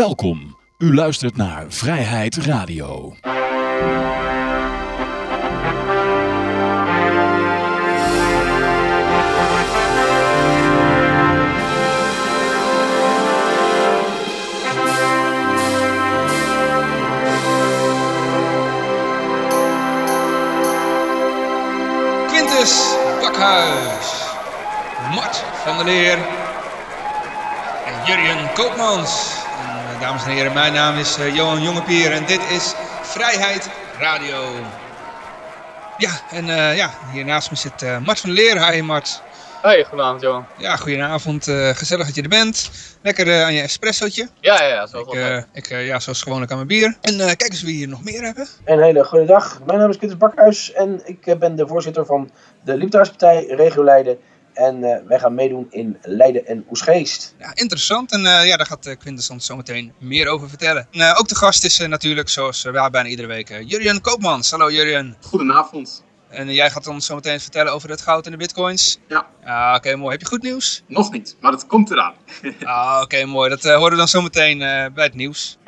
Welkom. U luistert naar Vrijheid Radio. Quintus Bakhuis, Mart van der Leer en Jurjen Koopmans. Dames en heren, mijn naam is eh, Johan Jongepier en dit is Vrijheid Radio. Ja, en eh, ja, hier naast me zit eh, Mart van der Leer. Hi Mart. Hoi, goedenavond Johan. Ja, goedenavond. eh, gezellig dat je er bent. Lekker eh, aan je espressootje. Ja, ja, ja, zoals Ik, eh, ik eh, ja, zoals gewoonlijk aan mijn bier. En eh, kijk eens wie we hier nog meer hebben. Een hele goede dag. Mijn naam is Quintus Bakhuis en ik ben de voorzitter van de Libertarische Partij Regio Leiden. En eh, wij gaan meedoen in Leiden en Oesgeest. Ja, interessant. En eh, ja, daar gaat eh, Quintus ons zometeen meer over vertellen. En, eh, ook de gast is natuurlijk, zoals uh, bijna iedere week, Jurjen Koopmans. Hallo Jurjen. Goedenavond. En jij gaat ons zometeen vertellen over het goud en de bitcoins. Ja. Ah, Oké, mooi. Heb je goed nieuws? Nog niet, maar het komt eraan. Ah, Oké, mooi. Dat eh, horen we dan zometeen eh bij het nieuws.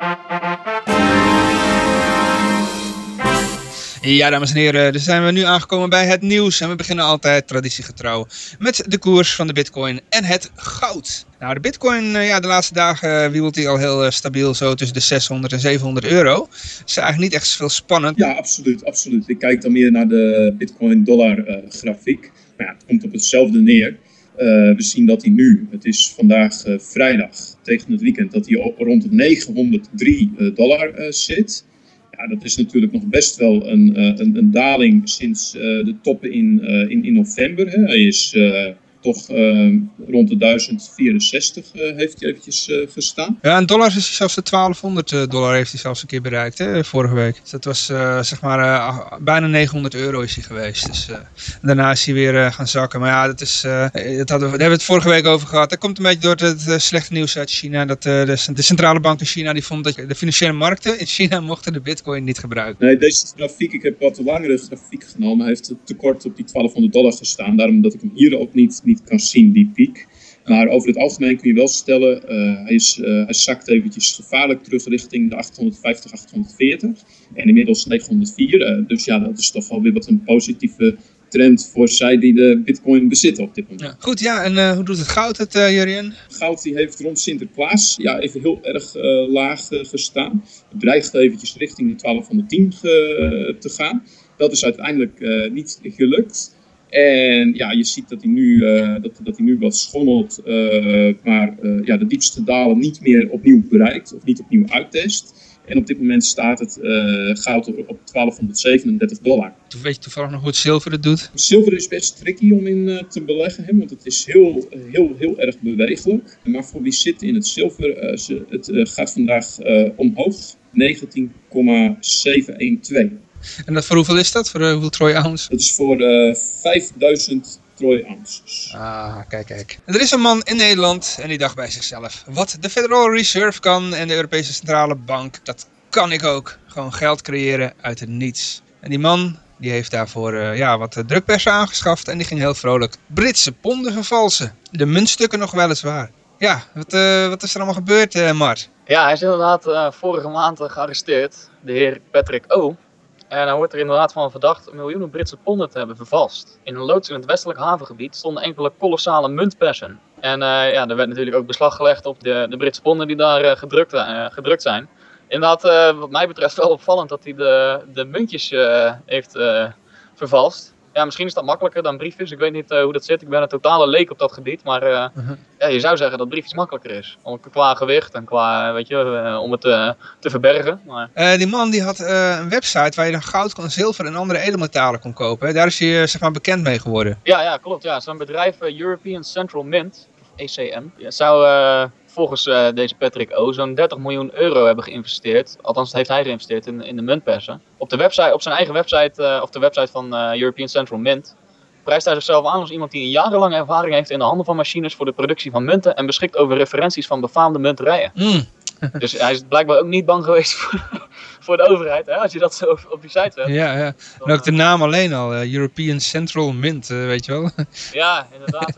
Ja, dames en heren, dus zijn we nu aangekomen bij het nieuws. En we beginnen altijd traditiegetrouw met de koers van de bitcoin en het goud. Nou, de bitcoin, eh, ja, de laatste dagen wiebelt hij al heel eh, stabiel zo tussen de 600 en 700 euro. is eigenlijk niet echt veel spannend. Ja, absoluut, absoluut. Ik kijk dan meer naar de Bitcoin-dollar eh, grafiek. Maar ja, het komt op hetzelfde neer. Eh, we zien dat hij nu, het is vandaag eh, vrijdag tegen het weekend, dat hij op rond de 903 eh, dollar eh, zit. Ja, dat is natuurlijk nog best wel een, eh, een, een daling sinds eh, de toppen in, eh, in, in november. Hè. Hij is toch eh, rond de 1064 eh, heeft hij eventjes eh, gestaan. Ja, in dollars is hij zelfs de 1200 eh, dollar heeft hij zelfs een keer bereikt, hè, vorige week. Dus dat was zeg maar eh, bijna 900 euro is hij geweest. Dus daarna is hij weer gaan zakken. Maar ja, dat is, dat hadden we, daar hebben we het vorige week over gehad. Dat komt een beetje door het slechte nieuws uit China. Dat de, de centrale bank in China die vond dat de financiële markten in China mochten de bitcoin niet gebruiken. Nee, deze grafiek, ik heb wat langere grafiek genomen. Heeft tekort op die 1200 dollar gestaan. Daarom dat ik hem hier ook niet, niet kan zien, die piek. Maar over het algemeen kun je wel stellen, eh, hij, is, eh, hij zakt eventjes gevaarlijk terug richting de 850, 840. En inmiddels 904. eh, dus ja, dat is toch wel weer wat een positieve trend voor zij die de bitcoin bezitten op dit moment. Ja. Goed, ja, en hoe doet het goud het, Jurien? Goud die heeft rond Sinterklaas ja, even heel erg laag gestaan. Het dreigt eventjes richting de 1210 ge- te gaan. Dat is uiteindelijk niet gelukt. En ja, je ziet dat hij nu, eh, dat, dat hij nu wat schommelt, eh, maar eh, ja, de diepste dalen niet meer opnieuw bereikt of niet opnieuw uittest. En op dit moment staat het goud op, op 1237 dollar. Toen weet je toevallig nog hoe het zilver het doet. Zilver is best tricky om in te beleggen, hè, want het is heel, heel, heel erg bewegelijk. Maar voor wie zit in het zilver, ze, het gaat vandaag omhoog. 19,712. En dat, voor hoeveel is dat? Voor eh, hoeveel troy ounce? Dat is voor eh 5000 troy ounces. Ah, kijk, kijk. Er is een man in Nederland en die dacht bij zichzelf: wat de Federal Reserve kan en de Europese Centrale Bank, dat kan ik ook. Gewoon geld creëren uit het niets. En die man die heeft daarvoor eh, ja, wat drukpersen aangeschaft en die ging heel vrolijk Britse ponden vervalsen. De muntstukken nog weliswaar. Ja, wat, eh, wat is er allemaal gebeurd, eh, Mart? Ja, hij is inderdaad vorige maand gearresteerd, de heer Patrick O. En hij wordt er inderdaad van verdacht miljoenen Britse ponden te hebben vervalst. In een loods in het westelijk havengebied stonden enkele kolossale muntpersen. En eh, ja, er werd natuurlijk ook beslag gelegd op de, de Britse ponden die daar eh, gedrukt, eh, gedrukt zijn. Inderdaad, wat mij betreft wel opvallend dat hij de, de muntjes heeft vervalst. Ja, misschien is dat makkelijker dan briefjes. Ik weet niet eh, hoe dat zit. Ik ben een totale leek op dat gebied. Maar eh, Mhm. ja, je zou zeggen dat briefjes makkelijker is. Om, qua gewicht en qua, weet je, eh, om het te verbergen. Maar die man die had een website waar je dan goud, kon, zilver en andere edelmetalen kon kopen. hè. Daar is hij zeg maar bekend mee geworden. ja, ja, klopt. Ja. Zo'n bedrijf, European Central Mint, ECM, ja, zou volgens eh, deze Patrick O. zo'n 30 miljoen euro hebben geïnvesteerd. Althans, heeft hij geïnvesteerd in, in de muntpersen. Op, de website, op zijn eigen website, eh, of de website van eh, European Central Mint, prijst hij zichzelf aan als iemand die een jarenlange ervaring heeft in de handel van machines voor de productie van munten en beschikt over referenties van befaamde munterijen. Mm. Dus hij is blijkbaar ook niet bang geweest voor, voor de overheid, hè, als je dat zo op- die site zet. Ja, ja. dan, En ook de naam alleen al, eh, European Central Mint, eh, weet je wel. ja, inderdaad.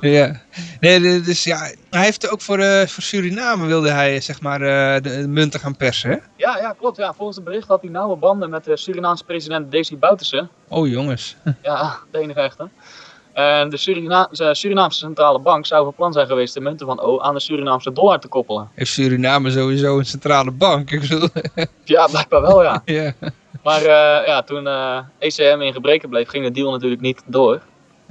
ja. Nee, dus ja, hij heeft ook voor, eh, voor Suriname wilde hij zeg maar de, de munten gaan persen, hè? Ja, ja, klopt. Ja. Volgens het bericht had hij nauwe banden met de Surinaamse president Desi Bouterse. Oh jongens. Ja, de enige echte. En de Surina de Surinaamse Centrale Bank zou van plan zijn geweest de munten van O aan de Surinaamse dollar te koppelen. Heeft Suriname sowieso een centrale bank? Ik bedoel, Ja, blijkbaar wel, ja. ja. Maar eh, ja, toen eh, ECM in gebreken bleef, ging de deal natuurlijk niet door.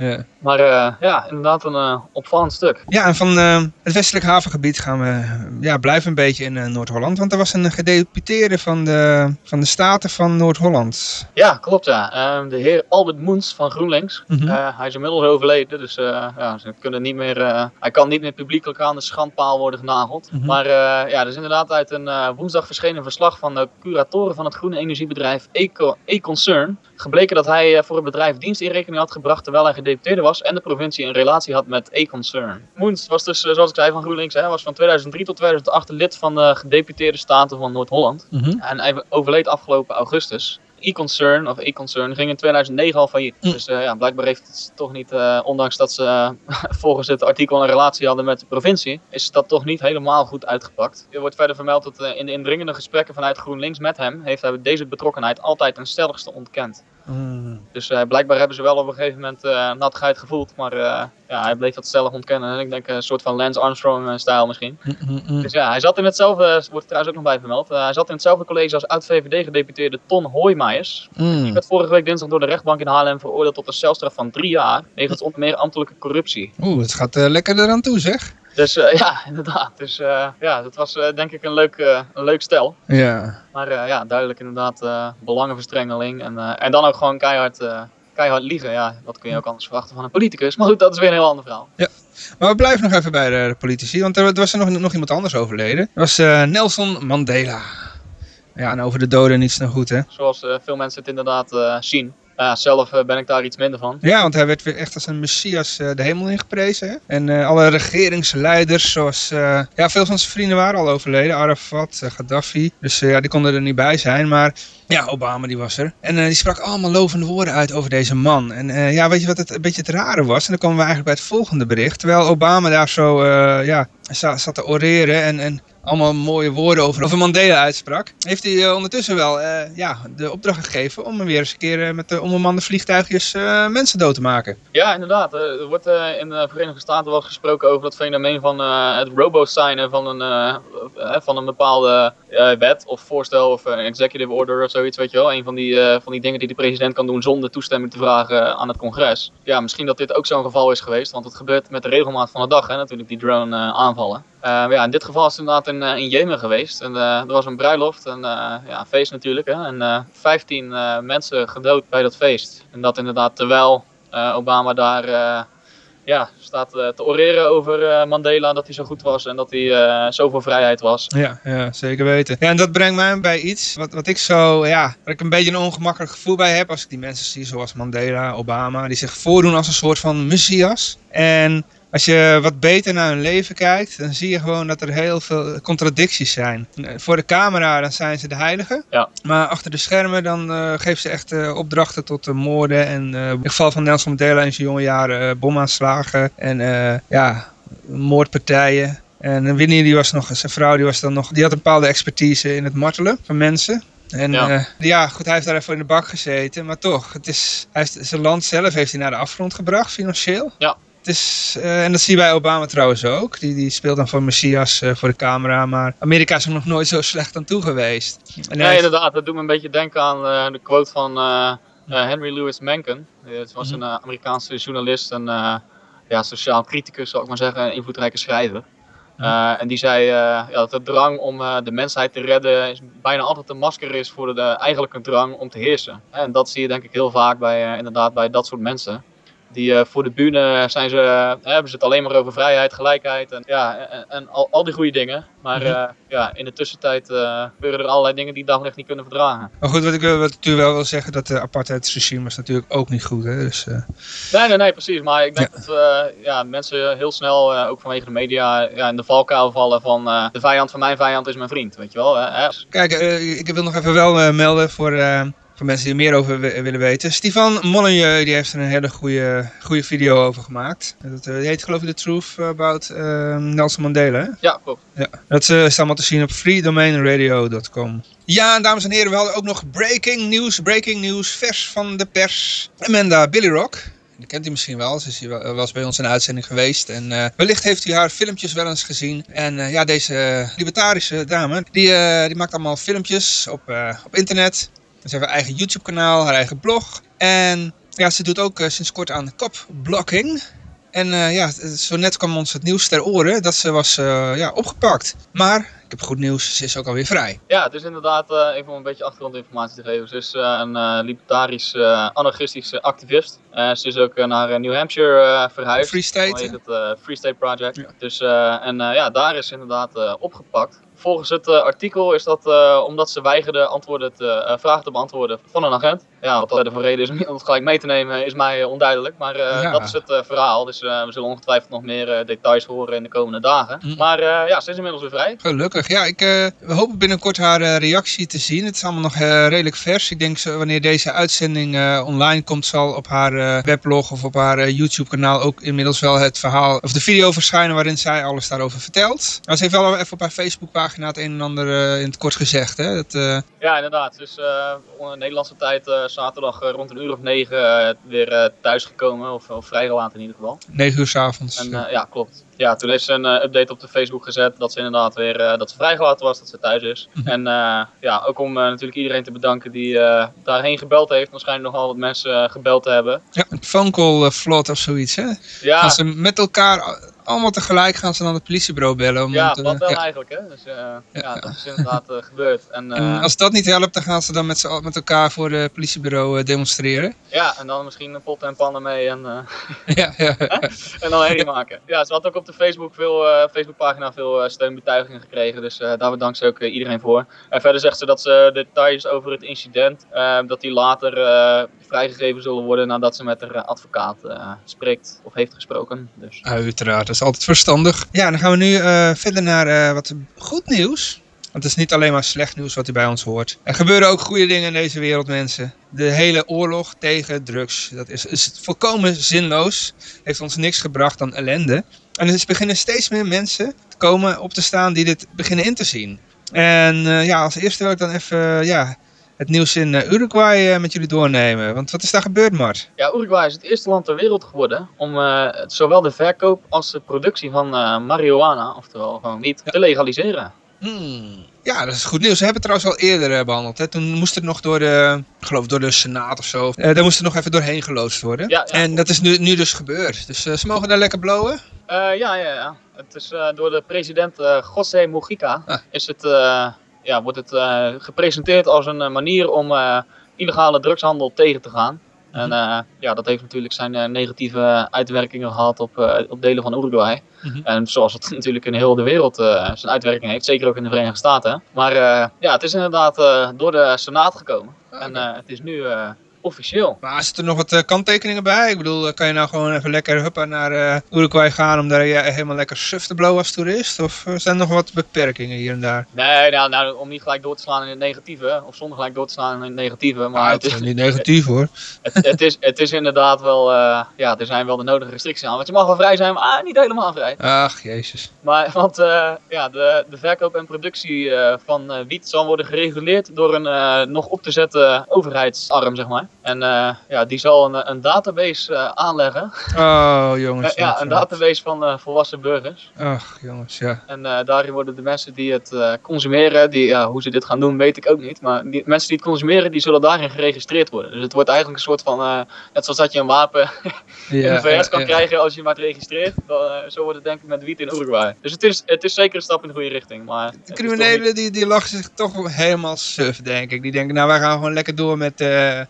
Ja. Maar eh, ja, inderdaad een eh, opvallend stuk. Ja, en van eh, het westelijk havengebied gaan we ja, blijven een beetje in Noord-Holland. Want er was een gedeputeerde van de, van de Staten van Noord-Holland. Ja, klopt ja. Ehm, de heer Albert Moens van GroenLinks. Mhm. Hij is inmiddels overleden, dus ja, ze kunnen niet meer, hij kan niet meer publiekelijk aan de schandpaal worden genageld. Mhm. Maar ja, er is inderdaad uit een woensdag verschenen verslag van de curatoren van het groene energiebedrijf Eco- E-Concern gebleken dat hij eh, voor het bedrijf dienstinrekening had gebracht terwijl hij gedeputeerde was en de provincie een relatie had met E-Concern. Moens was dus, eh, zoals ik zei, van GroenLinks, hè, was van 2003 tot 2008 lid van de gedeputeerde staten van Noord-Holland. Mhm. En hij overleed afgelopen augustus. E-Concern, of E-Concern, ging in 2009 al failliet. Mm. Dus eh, ja, blijkbaar heeft het toch niet, ondanks dat ze volgens het artikel een relatie hadden met de provincie, is dat toch niet helemaal goed uitgepakt. Er wordt verder vermeld dat in de indringende gesprekken vanuit GroenLinks met hem, heeft hij deze betrokkenheid altijd ten stelligste ontkend. Mm. Dus eh, blijkbaar hebben ze wel op een gegeven moment nattigheid gevoeld, maar eh, ja, hij bleef dat stellig ontkennen. En ik denk een soort van Lance Armstrong-stijl misschien. Mm, mm. Dus ja, hij zat in hetzelfde, wordt trouwens ook nog bij vermeld, hij zat in hetzelfde college als oud-VVD-gedeputeerde Ton Hoijmaiers. Die werd vorige week dinsdag door de rechtbank in Haarlem veroordeeld tot een celstraf van drie jaar, wegens onder meer ambtelijke corruptie. Oeh, het gaat lekker eraan toe zeg. Dus eh, ja, inderdaad. Dus eh, ja, dat was eh, denk ik een leuk, een leuk stel. Ja. Maar ja, duidelijk inderdaad belangenverstrengeling en, en dan ook gewoon keihard, keihard liegen. Ja, dat kun je ook anders verwachten van een politicus. Maar goed, dat is weer een heel ander verhaal. Maar we blijven nog even bij de, de politici, want er, was er nog, nog iemand anders overleden. Dat was Nelson Mandela. Ja, en over de doden niets dan goed, hè? Zoals veel mensen het inderdaad zien. Ja, zelf eh, ben ik daar iets minder van. Ja, want hij werd weer echt als een messias eh, de hemel ingeprezen. Hè? En eh, alle regeringsleiders, zoals... ja, veel van zijn vrienden waren al overleden. Arafat, Gaddafi. Dus ja, die konden er niet bij zijn. Maar ja, Obama die was er. En eh, die sprak allemaal lovende woorden uit over deze man. En eh, ja, weet je wat het een beetje het rare was? En dan komen we eigenlijk bij het volgende bericht. Terwijl Obama daar zo, eh, ja, za- zat te oreren en... en allemaal mooie woorden over, over Mandela uitsprak, heeft hij ondertussen wel ja, de opdracht gegeven om weer eens een keer met de onbemande vliegtuigjes mensen dood te maken. Ja, inderdaad. Er wordt in de Verenigde Staten wel gesproken over dat fenomeen van het robo-signen van een, van een bepaalde wet of voorstel of executive order of weet je wel. Een van die, eh, van die dingen die de president kan doen zonder toestemming te vragen aan het congres. Ja, misschien dat dit ook zo'n geval is geweest, want het gebeurt met de regelmaat van de dag, hè, natuurlijk, die drone eh, aanvallen. Eh, ja, in dit geval is het inderdaad in, eh, in Jemen geweest. En, eh, er was een bruiloft, en, eh, ja, een feest natuurlijk. Hè, en eh 15 eh, mensen gedood bij dat feest. En dat inderdaad terwijl eh, Obama daar eh, ja, staat eh, te oreren over eh, Mandela, dat hij zo goed was en dat hij eh zoveel vrijheid was. Ja, ja, zeker weten. Ja, en dat brengt mij bij iets wat, wat ik zo, ja, waar ik een beetje een ongemakkelijk gevoel bij heb als ik die mensen zie zoals Mandela, Obama, die zich voordoen als een soort van messias. En als je wat beter naar hun leven kijkt, dan zie je gewoon dat er heel veel contradicties zijn. Voor de camera dan zijn ze de heiligen, Ja. maar achter de schermen dan eh geven ze echt eh, opdrachten tot eh, moorden. En in het geval van Nelson Mandela in zijn jonge jaren bomaanslagen en ja, moordpartijen. En Winnie, die was nog, zijn vrouw, die, was dan nog, die had een bepaalde expertise in het martelen van mensen. En Ja. ja. ja, goed, hij heeft daar even in de bak gezeten, maar toch, het is, hij heeft, zijn land zelf heeft hij naar de afgrond gebracht, financieel. Ja. Is, eh, en dat zie je bij Obama trouwens ook. Die, die speelt dan voor Messias eh, voor de camera, maar Amerika is er nog nooit zo slecht aan toe geweest. En Nee, heeft- inderdaad, dat doet me een beetje denken aan eh, de quote van Henry Louis Mencken. Het was een eh, Amerikaanse journalist en ja, sociaal criticus, zal ik maar zeggen, een invloedrijke schrijver. Eh, en die zei ja, dat de drang om de mensheid te redden is bijna altijd een masker is voor de, de eigenlijke drang om te heersen. En dat zie je denk ik heel vaak bij, inderdaad, bij dat soort mensen. Die eh, voor de bühne zijn ze, eh, hebben ze het alleen maar over vrijheid, gelijkheid en, ja, en, en al, al die goede dingen. Maar Mhm. eh, ja, in de tussentijd gebeuren er allerlei dingen die daglicht niet kunnen verdragen. Maar goed, wat ik, wat ik natuurlijk wel wil zeggen, dat de apartheidsregime was natuurlijk ook niet goed. Hè? Dus, Nee, nee, nee, precies. Maar ik denk dat ja, mensen heel snel, ook vanwege de media, ja, in de valkuil vallen van de vijand van mijn vijand is mijn vriend. Weet je wel? hè? Kijk, ik wil nog even wel melden voor, voor mensen die er meer over wi- willen weten. Stefan Molyneux die heeft er een hele goede, goede video over gemaakt. Dat eh, heet geloof ik The Truth About eh, Nelson Mandela. Hè? Ja, klopt. Ja, dat eh, staat allemaal te zien op freedomainradio.com. Ja, en dames en heren, we hadden ook nog breaking news, breaking news, vers van de pers. Amanda Billy Rock. Die kent u misschien wel, ze is was bij ons in de uitzending geweest. En eh, wellicht heeft u haar filmpjes wel eens gezien. En eh, ja, deze eh, libertarische dame, die, eh, die maakt allemaal filmpjes op, eh, op internet. Ze heeft haar eigen YouTube kanaal, haar eigen blog. En ja, ze doet ook eh, sinds kort aan kopblocking. En eh, ja, zo net kwam ons het nieuws ter oren dat ze was eh, ja, opgepakt. Maar, ik heb goed nieuws, ze is ook alweer vrij. Ja, het is inderdaad, even om een beetje achtergrondinformatie te geven. Ze is een libertarisch, anarchistische activist. Ze is ook naar New Hampshire verhuisd. Free State, het? Free State Project. Ja. Dus, en ja, daar is ze inderdaad opgepakt. Volgens het eh, artikel is dat eh, omdat ze weigerde antwoorden te, eh, vragen te beantwoorden van een agent. Ja, wat dat voor reden is om iemand gelijk mee te nemen is mij onduidelijk. Maar Ja. dat is het verhaal. Dus we zullen ongetwijfeld nog meer details horen in de komende dagen. Mm. Maar ja, ze is inmiddels weer vrij. Gelukkig. Ja, ik, we hopen binnenkort haar reactie te zien. Het is allemaal nog redelijk vers. Ik denk wanneer deze uitzending online komt, zal op haar weblog of op haar YouTube kanaal ook inmiddels wel het verhaal of de video verschijnen waarin zij alles daarover vertelt. Maar ze heeft wel even op haar Facebookpagina het een en ander eh, in het kort gezegd. Hè? Dat, eh, Ja, inderdaad. Dus onder Nederlandse tijd zaterdag rond een uur of negen weer thuisgekomen. Of, of vrijgelaten in ieder geval. 9 uur s avonds. En ja, klopt. Ja, toen heeft ze een eh, update op de Facebook gezet dat ze inderdaad weer eh, dat ze vrijgelaten was, dat ze thuis is. Mhm. En eh, ja, ook om natuurlijk iedereen te bedanken die daarheen gebeld heeft. Waarschijnlijk nogal wat mensen gebeld te hebben. Ja, een phone call vlot of zoiets. Hè? Ja, Gaan ze met elkaar allemaal tegelijk gaan ze dan het politiebureau bellen. Om ja te- dat wel ja. eigenlijk. Hè. Dus ja. dat is inderdaad gebeurd. En, En als dat niet helpt, dan gaan ze dan met, met elkaar voor het politiebureau demonstreren. ja, en dan misschien een pot en pannen mee en, ja, ja. en dan herrie maken. Ja, ze had ook op de Facebook veel, eh, Facebookpagina veel eh, steunbetuigingen gekregen. Dus eh, daar bedankt ze ook iedereen voor. En verder zegt ze dat ze details over het incident, dat die later vrijgegeven zullen worden nadat ze met haar advocaat spreekt of heeft gesproken. Dus. Uiteraard, dat is altijd verstandig. Ja, dan gaan we nu verder naar wat goed nieuws. Want het is niet alleen maar slecht nieuws wat u bij ons hoort. Er gebeuren ook goede dingen in deze wereld, mensen. De hele oorlog tegen drugs. Dat is, is volkomen zinloos. Heeft ons niks gebracht dan ellende. En er beginnen steeds meer mensen te komen op te staan die dit beginnen in te zien. En eh, ja, als eerste wil ik dan even eh, ja, het nieuws in eh, Uruguay met jullie doornemen. Want wat is daar gebeurd, Mart? Ja, Uruguay is het eerste land ter wereld geworden om zowel de verkoop als de productie van marihuana, oftewel gewoon wiet, te legaliseren. Hmm. Ja, dat is goed nieuws. We hebben het trouwens al eerder eh, behandeld. Hè. Toen moest het nog door de, geloof door de Senaat of zo. Eh, daar moest het nog even doorheen geloosd worden. Ja, ja, en dat is nu, nu dus gebeurd. Dus eh, ze mogen daar lekker blowen. Ja, ja, ja. Het is door de president José Mujica Ah. is het, ja, wordt het gepresenteerd als een manier om illegale drugshandel tegen te gaan. En eh, ja, dat heeft natuurlijk zijn eh, negatieve uitwerkingen gehad op, eh, op delen van Uruguay. Mhm. En zoals het natuurlijk in heel de wereld zijn uitwerking heeft, zeker ook in de Verenigde Staten. Maar ja, het is inderdaad door de Senaat gekomen. Ah, En het is nu officieel. Maar zitten er nog wat eh, kanttekeningen bij? Ik bedoel, eh, kan je nou gewoon even lekker huppa naar eh, Uruguay gaan om daar helemaal lekker suf te blowen als toerist? Of zijn er nog wat beperkingen hier en daar? Nee, nou, nou, om niet gelijk door te slaan in het negatieve, of zonder gelijk door te slaan in het negatieve. Maar Ah, het het is, niet negatief hoor. het, het, is, het is inderdaad wel, ja, er zijn wel de nodige restricties aan. Want je mag wel vrij zijn, maar ah, niet helemaal vrij. Ach, jezus. Maar, want ja, de, de verkoop en productie van wiet zal worden gereguleerd door een nog op te zetten overheidsarm, zeg maar. En eh, ja, die zal een, een database eh, aanleggen. Oh, jongens. Ja, een database van eh, volwassen burgers. Ach, jongens, ja. En daarin worden de mensen die het consumeren, die, ja, hoe ze dit gaan doen weet ik ook niet. Maar die, mensen die het consumeren, die zullen daarin geregistreerd worden. Dus het wordt eigenlijk een soort van, net zoals dat je een wapen in de VS kan krijgen als je maar het registreert. Dan, zo wordt het denk ik met wiet in Uruguay. Dus het is, het is zeker een stap in de goede richting. Maar De criminelen die, die lachen zich toch helemaal suf, denk ik. Die denken, nou wij gaan gewoon lekker door met,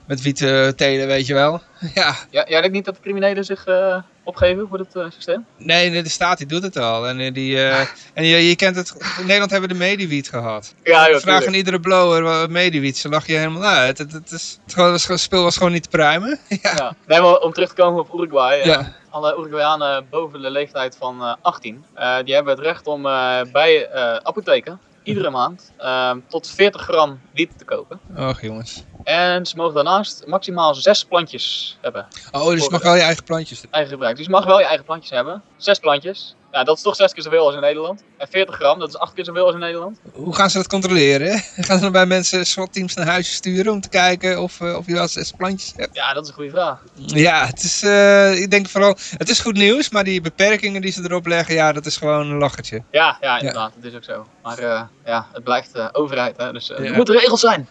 met wiet telen, weet je wel. Ja, Ja, jij denkt niet dat de criminelen zich eh, opgeven voor dit eh, systeem? nee, de staat die doet het al. En, eh, die, eh, en je, je kent het, in Nederland hebben we de Mediwiet gehad. Ja, joh, Vraag aan iedere blower wat Mediwiet, ze lach je helemaal uit. Het, het, is, het, het speel was gewoon niet te pruimen. ja. Ja. Nee, maar om terug te komen op Uruguay. eh. Alle Uruguayanen boven de leeftijd van eh, 18, eh, die hebben het recht om eh, bij eh, apotheken iedere maand eh, tot 40 gram wiet te kopen. Och jongens. En ze mogen daarnaast maximaal zes plantjes hebben, Oh, dus je mag wel je eigen plantjes doen. eigen gebruik. Dus je mag wel je eigen plantjes hebben. Zes plantjes. Ja, dat is toch zes keer zoveel als in Nederland. En 40 gram, dat is acht keer zoveel als in Nederland. Hoe gaan ze dat controleren? Gaan ze dan bij mensen SWAT-teams naar huis sturen om te kijken of, eh, of je wel zes plantjes hebt? Ja, dat is een goede vraag. Ja, het is, eh, ik denk vooral, het is goed nieuws, maar die beperkingen die ze erop leggen, ja, dat is gewoon een lachertje. Ja, ja inderdaad, dat is ook zo. Maar eh, ja, het blijft eh, overheid, hè, dus Ja. er moeten regels zijn.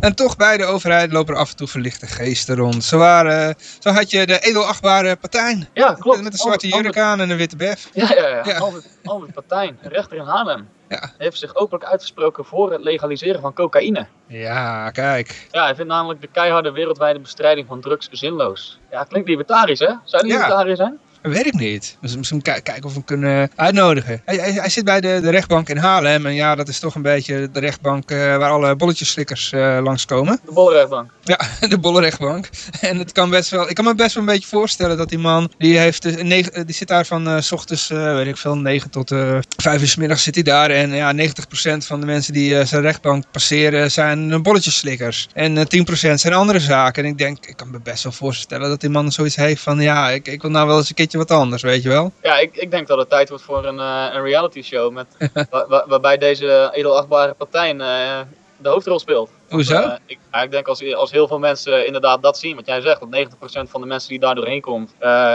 En toch bij de overheid lopen er af en toe verlichte geesten rond. Zo, waren, zo had je de edelachtbare Patijn, Ja, klopt. met een zwarte jurk aan en een witte bef. Ja, ja, ja. Ja. Albert, Albert Partijn, rechter in Haarlem, Ja. heeft zich openlijk uitgesproken voor het legaliseren van cocaïne. Ja, kijk. Ja, hij vindt namelijk de keiharde wereldwijde bestrijding van drugs zinloos. Ja, klinkt libertarisch, hè? Zou libertariër zijn? Weet ik niet. Dus misschien ki- kijken of we hem kunnen uitnodigen. Hij, hij, hij zit bij de, de rechtbank in Haarlem. En ja, dat is toch een beetje de rechtbank eh, waar alle bolletjeslikkers eh langskomen. De bolrechtbank. Ja, de bollenrechtbank. En het kan best wel, ik kan me best wel een beetje voorstellen dat die man, die, heeft, eh, die zit daar van s ochtends, weet ik veel, 9 tot eh 5 uur 's middags zit hij daar. En ja, 90% van de mensen die zijn rechtbank passeren zijn bolletjeslikkers. En eh 10% zijn andere zaken. En ik denk, ik kan me best wel voorstellen dat die man zoiets heeft van, ja, ik, ik wil nou wel eens een keertje wat anders, weet je wel. Ja, ik, ik denk dat het tijd wordt voor een, eh, een reality show met, wa- wa- waarbij deze edelachtbare partij eh, de hoofdrol speelt. Hoezo? Eh, ik, ik denk als, als heel veel mensen inderdaad dat zien, wat jij zegt, dat 90% van de mensen die daar doorheen komt,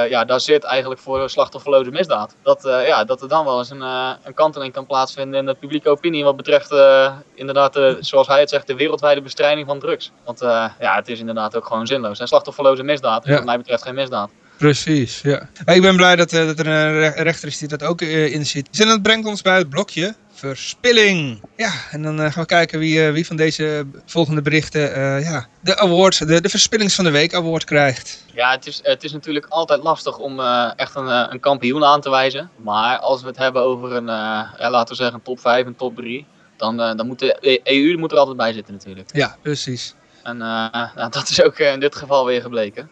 ja, daar zit eigenlijk voor slachtofferloze misdaad. Dat, ja, dat er dan wel eens een, een kanteling kan plaatsvinden in de publieke opinie wat betreft inderdaad, de, zoals hij het zegt, de wereldwijde bestrijding van drugs. Want ja, het is inderdaad ook gewoon zinloos. En slachtofferloze misdaad is Ja. wat mij betreft geen misdaad. Precies, ja. Ik ben blij dat, eh, dat er een re- rechter is die dat ook eh, inziet. En dat brengt ons bij het blokje verspilling. Ja, en dan eh, gaan we kijken wie, wie van deze volgende berichten ja, de award, de, de Verspillings van de Week award krijgt. Ja, het is, het is natuurlijk altijd lastig om echt een, een kampioen aan te wijzen. Maar als we het hebben over een, ja, laten we zeggen, een top 5, een top 3, dan, dan moet de E- EU er moet er altijd bij zitten natuurlijk. Ja, precies. En nou, dat is ook in dit geval weer gebleken.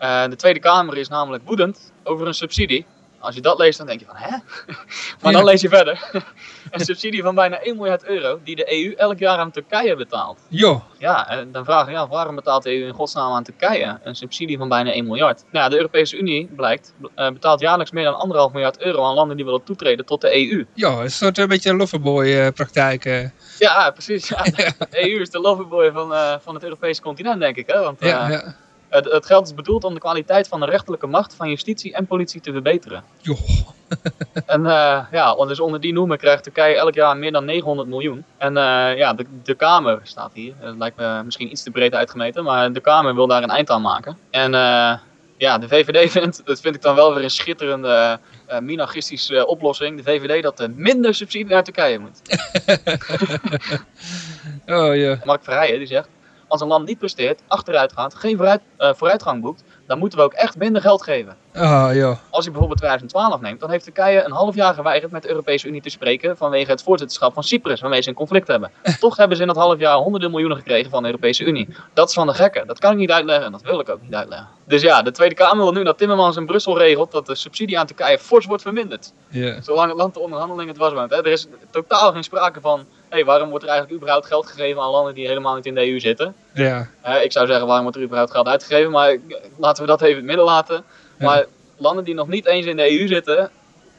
Eh, de Tweede Kamer is namelijk woedend over een subsidie. Als je dat leest, dan denk je van, hè? maar dan Ja. lees je verder. een subsidie van bijna 1 miljard euro die de EU elk jaar aan Turkije betaalt. Jo, Ja, en dan vraag je af, waarom betaalt de EU in godsnaam aan Turkije een subsidie van bijna 1 miljard? Nou, ja, de Europese Unie, blijkt, eh, betaalt jaarlijks meer dan 1,5 miljard euro aan landen die willen toetreden tot de EU. jo, een soort een beetje loverboy eh, praktijk. eh. Ja, precies. Ja, de EU is de loverboy van, eh, van het Europese continent, denk ik. Hè? Want eh, ja, ja. Het, het geld is bedoeld om de kwaliteit van de rechterlijke macht van justitie en politie te verbeteren. En eh, ja, want dus onder die noemer krijgt Turkije elk jaar meer dan 900 miljoen. En eh, ja, de, de Kamer staat hier. Dat lijkt me misschien iets te breed uitgemeten, maar de Kamer wil daar een eind aan maken. En eh, ja, de VVD vindt, dat vind ik dan wel weer een schitterende eh minarchistische oplossing. De VVD dat er minder subsidie naar Turkije moet. Oh ja. Mark Verheijen die zegt, als een land niet presteert, achteruit gaat, geen vooruit, eh, vooruitgang boekt, dan moeten we ook echt minder geld geven. Oh joh. Als je bijvoorbeeld 2012 neemt, dan heeft Turkije een half jaar geweigerd met de Europese Unie te spreken vanwege het voorzitterschap van Cyprus, waarmee ze een conflict hebben. Toch hebben ze in dat half jaar honderden miljoenen gekregen van de Europese Unie. Dat is van de gekken. Dat kan ik niet uitleggen en dat wil ik ook niet uitleggen. Dus ja, de Tweede Kamer wil nu dat Timmermans in Brussel regelt dat de subsidie aan Turkije fors wordt verminderd. Ja. Zolang het land de onderhandelingen het was woont. Hè. Er is totaal geen sprake van, hé, waarom wordt er eigenlijk überhaupt geld gegeven aan landen die helemaal niet in de EU zitten? Ja. Ik zou zeggen, waarom wordt er überhaupt geld uitgegeven? Maar laten we dat even in het midden laten. Ja. Maar landen die nog niet eens in de EU zitten,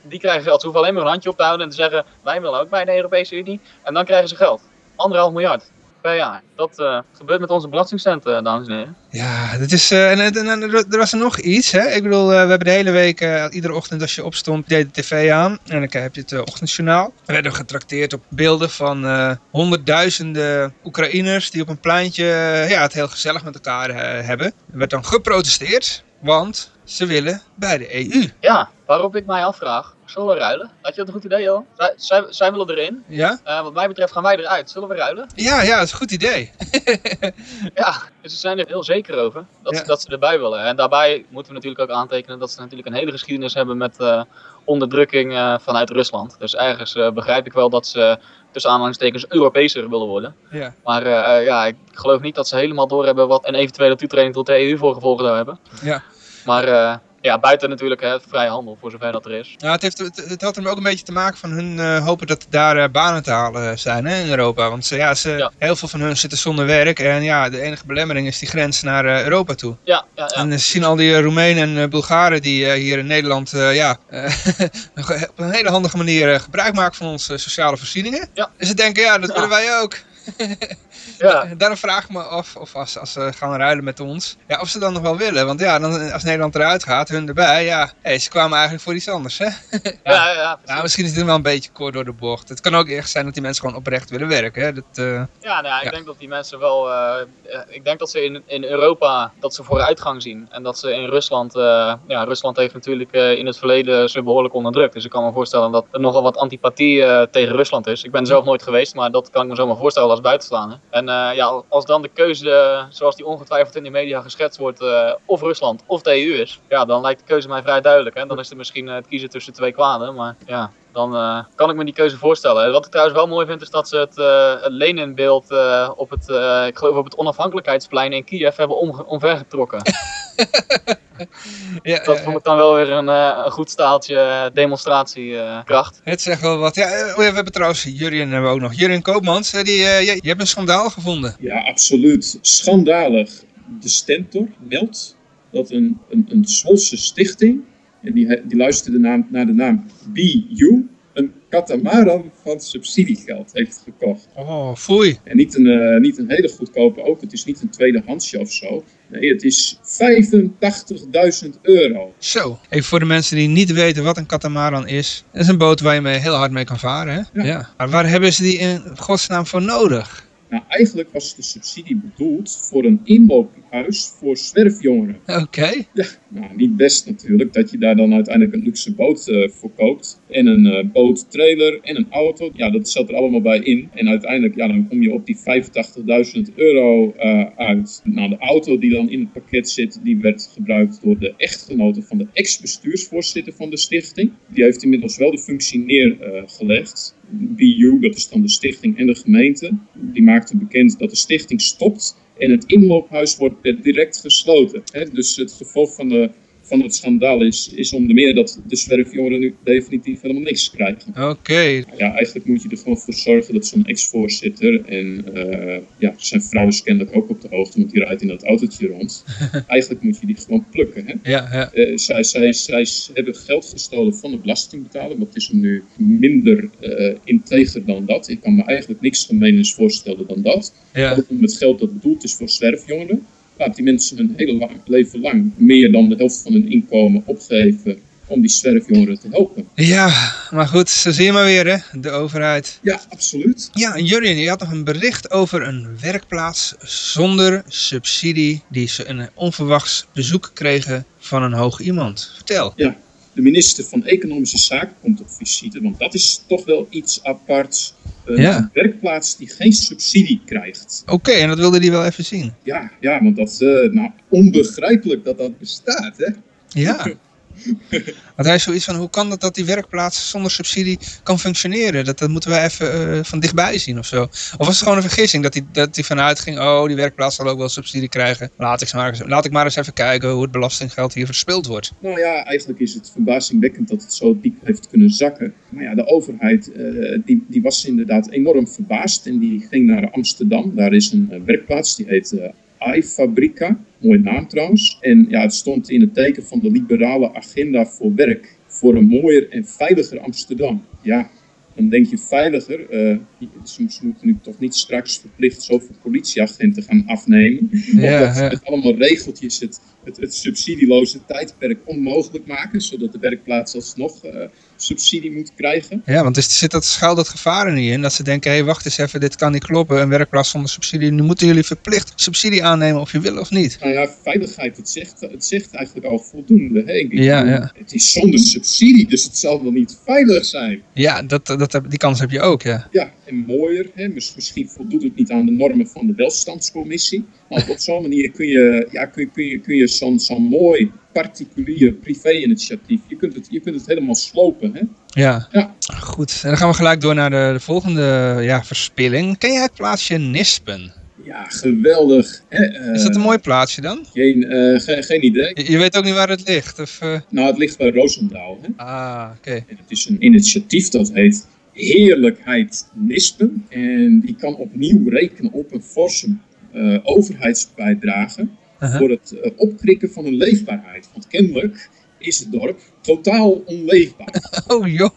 die krijgen geld. Ze hoeven alleen maar een handje op te houden en te zeggen, wij willen ook bij de Europese Unie. En dan krijgen ze geld. Anderhalf miljard per jaar. Dat eh, gebeurt met onze belastingcenten, dames en heren. Ja, dat is, eh, en, en, en er er was er nog iets. Hè? Ik bedoel, eh, we hebben de hele week, eh, iedere ochtend als je opstond, deed de tv aan. En dan heb je het eh, ochtendjournaal. We werden getrakteerd op beelden van eh, honderdduizenden Oekraïners die op een pleintje eh, ja, het heel gezellig met elkaar eh, hebben. Er werd dan geprotesteerd, want ze willen bij de EU. Ja, Waarop ik mij afvraag, zullen we ruilen? Had je dat een goed idee, joh? Zij, zij, zij willen erin. Ja? Eh, wat mij betreft gaan wij eruit. Zullen we ruilen? Ja, ja, dat is een goed idee. Ja, dus ze zijn er heel zeker over dat, Ja. ze, dat ze erbij willen. En daarbij moeten we natuurlijk ook aantekenen dat ze natuurlijk een hele geschiedenis hebben met eh, onderdrukking eh, vanuit Rusland. Dus ergens begrijp ik wel dat ze tussen aanhalingstekens Europeeser willen worden. Ja. Maar ja, ik geloof niet dat ze helemaal doorhebben wat een eventuele toetreding tot de EU voor gevolgen zou hebben. Ja. Maar ja, buiten natuurlijk hè, vrije handel, voor zover dat er is. Nou, het, heeft, het, het had er ook een beetje te maken van hun eh, hopen dat daar eh, banen te halen zijn hè, in Europa. Want ze, ja, ze, Ja. heel veel van hun zitten zonder werk. En ja, de enige belemmering is die grens naar eh, Europa toe. Ja, ja, ja. En ze zien al die eh, Roemenen en eh, Bulgaren die eh, hier in Nederland eh, ja, eh, op een hele handige manier eh, gebruik maken van onze sociale voorzieningen. Ja. Dus ze denken, ja, dat Ja. willen wij ook. ja. Eh, Daarom vraag ik me af of als, als ze gaan ruilen met ons, ja, of ze dan nog wel willen. Want ja, dan, als Nederland eruit gaat, hun erbij, ja, hey, ze kwamen eigenlijk voor iets anders, hè? ja, ja. Nou, misschien is het wel een beetje kort door de bocht. Het kan ook echt zijn dat die mensen gewoon oprecht willen werken, hè? Dat, eh, Ja, nou ja, ik Ja. denk dat die mensen wel. eh, ik denk dat ze in, in Europa dat ze vooruitgang zien. En dat ze in Rusland. ja, Rusland heeft natuurlijk in het verleden ze behoorlijk onderdrukt. Dus ik kan me voorstellen dat er nogal wat antipathie tegen Rusland is. Ik ben zelf nooit geweest, maar dat kan ik me zomaar voorstellen als buitenstaander. En eh, ja, als dan de keuze, eh, zoals die ongetwijfeld in de media geschetst wordt, eh, of Rusland of de EU is, ja, dan lijkt de keuze mij vrij duidelijk. Hè? Dan is er misschien het kiezen tussen twee kwaden. Maar ja, dan kan ik me die keuze voorstellen. Wat ik trouwens wel mooi vind, is dat ze het, eh het Lenin-beeld op het, ik geloof op het onafhankelijkheidsplein in Kiev hebben omvergetrokken. ja, dat eh, vond ik dan wel weer een, eh, een goed staaltje eh, demonstratiekracht. het zegt wel wat. Ja, eh, oh we hebben trouwens Jurien hebben we ook nog. Jurien Koopmans, eh, die, eh, je, je hebt een schandaal gevonden. Ja, absoluut. Schandalig. De Stentor meldt dat een, een, een Zwolse stichting, en die, die luisterde naam, naar de naam BU, een katamaran van subsidiegeld heeft gekocht. Oh, foei. En niet een, eh, niet een hele goedkope ook, het is niet een tweedehandsje of zo. Nee, het is 85.000 euro. Zo, even voor de mensen die niet weten wat een katamaran is. Dat is een boot waar je mee heel hard mee kan varen, hè? Ja. Maar waar hebben ze die in godsnaam voor nodig? Nou, eigenlijk was de subsidie bedoeld voor een inloophuis voor zwerfjongeren. Oké. Ja, nou, niet best natuurlijk dat je daar dan uiteindelijk een luxe boot eh voor koopt. En een eh boottrailer en een auto. Ja, dat zat er allemaal bij in. En uiteindelijk, ja, dan kom je op die 85.000 euro eh, uit. Nou, de auto die dan in het pakket zit, die werd gebruikt door de echtgenote van de ex-bestuursvoorzitter van de stichting. Die heeft inmiddels wel de functie neergelegd. BU, dat is dan de stichting en de gemeente. Die maakte bekend dat de stichting stopt en het inloophuis wordt per direct gesloten. Hè? Dus het gevolg van, de, van het schandaal is, is onder meer dat de zwerfjongeren nu definitief helemaal niks krijgen. Oké. Ja, eigenlijk moet je er gewoon voor zorgen dat zo'n ex-voorzitter en eh, ja, zijn vrouw is kennelijk ook op de hoogte, want die rijdt in dat autootje rond. eigenlijk moet je die gewoon plukken. Hè? Ja, ja. Eh, zij, zij, zij hebben geld gestolen van de belastingbetaler. Wat is er nu minder eh, integer dan dat? Ik kan me eigenlijk niks gemeenens voorstellen dan dat. ja. Ook om het geld dat bedoeld is voor zwerfjongeren. Laat die mensen hun hele lang, leven lang meer dan de helft van hun inkomen opgeven om die zwerfjongeren te helpen. Ja, maar goed, zo zie je maar weer, hè? De overheid. Ja, absoluut. Ja, en Jurien, je had nog een bericht over een werkplaats zonder subsidie die ze een onverwachts bezoek kregen van een hoog iemand. Vertel. De minister van Economische Zaken komt op visite, want dat is toch wel iets aparts. Een Ja. werkplaats die geen subsidie krijgt. Oké, en dat wilde hij wel even zien. Ja, ja want dat is nou, onbegrijpelijk dat dat bestaat. Hè? Ja. Want hij is zoiets van, hoe kan het dat die werkplaats zonder subsidie kan functioneren? Dat, dat moeten we even eh, van dichtbij zien of zo. Of was het gewoon een vergissing dat hij, dat vanuit ging, oh, die werkplaats zal ook wel subsidie krijgen. Laat ik, maar, eens- laat ik maar eens even kijken hoe het belastinggeld hier verspild wordt. Nou ja, eigenlijk is het verbazingwekkend dat het zo diep heeft kunnen zakken. Maar ja, de overheid eh, die, die was inderdaad enorm verbaasd en die ging naar Amsterdam. Daar is een eh, werkplaats, die heet eh iFabrica. Mooie naam trouwens. En ja, het stond in het teken van de liberale agenda voor werk. Voor een mooier en veiliger Amsterdam. Ja, dan denk je veiliger. eh, ze, ze moeten nu toch niet straks verplicht zoveel politieagenten gaan afnemen. Ja, Omdat met allemaal regeltjes het, het, het subsidieloze tijdperk onmogelijk maken, zodat de werkplaats alsnog eh, subsidie moet krijgen. Ja, want er zit dat, schuil dat gevaar er niet in. Dat ze denken, hé, hey, wacht eens even, dit kan niet kloppen. Een werkplaats zonder subsidie. Nu moeten jullie verplicht subsidie aannemen of je wil of niet. Nou ja, veiligheid, het zegt, het zegt eigenlijk al voldoende. Hè? Ik Ja, ja. Het is zonder subsidie, dus het zal wel niet veilig zijn. Ja, dat, dat, die kans heb je ook, ja. Ja, en mooier, hè? mis- misschien voldoet het niet aan de normen van de welstandscommissie. Maar op zo'n manier kun je, ja, kun je, kun je, kun je zo'n zo'n mooi particulier privé-initiatief, je, kunt het- je kunt het helemaal slopen. Hè? Ja. Ja. Goed, en dan gaan we gelijk door naar de, de volgende ja, verspilling. Ken jij het plaatsje Nispen? Ja, geweldig. Hè? Eh, Is dat een mooi plaatsje dan? Geen, eh, geen, geen idee. Je, je weet ook niet waar het ligt? Of, eh? Nou, het ligt bij Roosendaal. Hè? Ah, oké. En het is een initiatief dat heet Heerlijkheid Nispen. En die kan opnieuw rekenen op een forse eh, overheidsbijdrage Uh-huh. voor het eh, opkrikken van een leefbaarheid. Want kennelijk is het dorp totaal onleefbaar. Oh joh,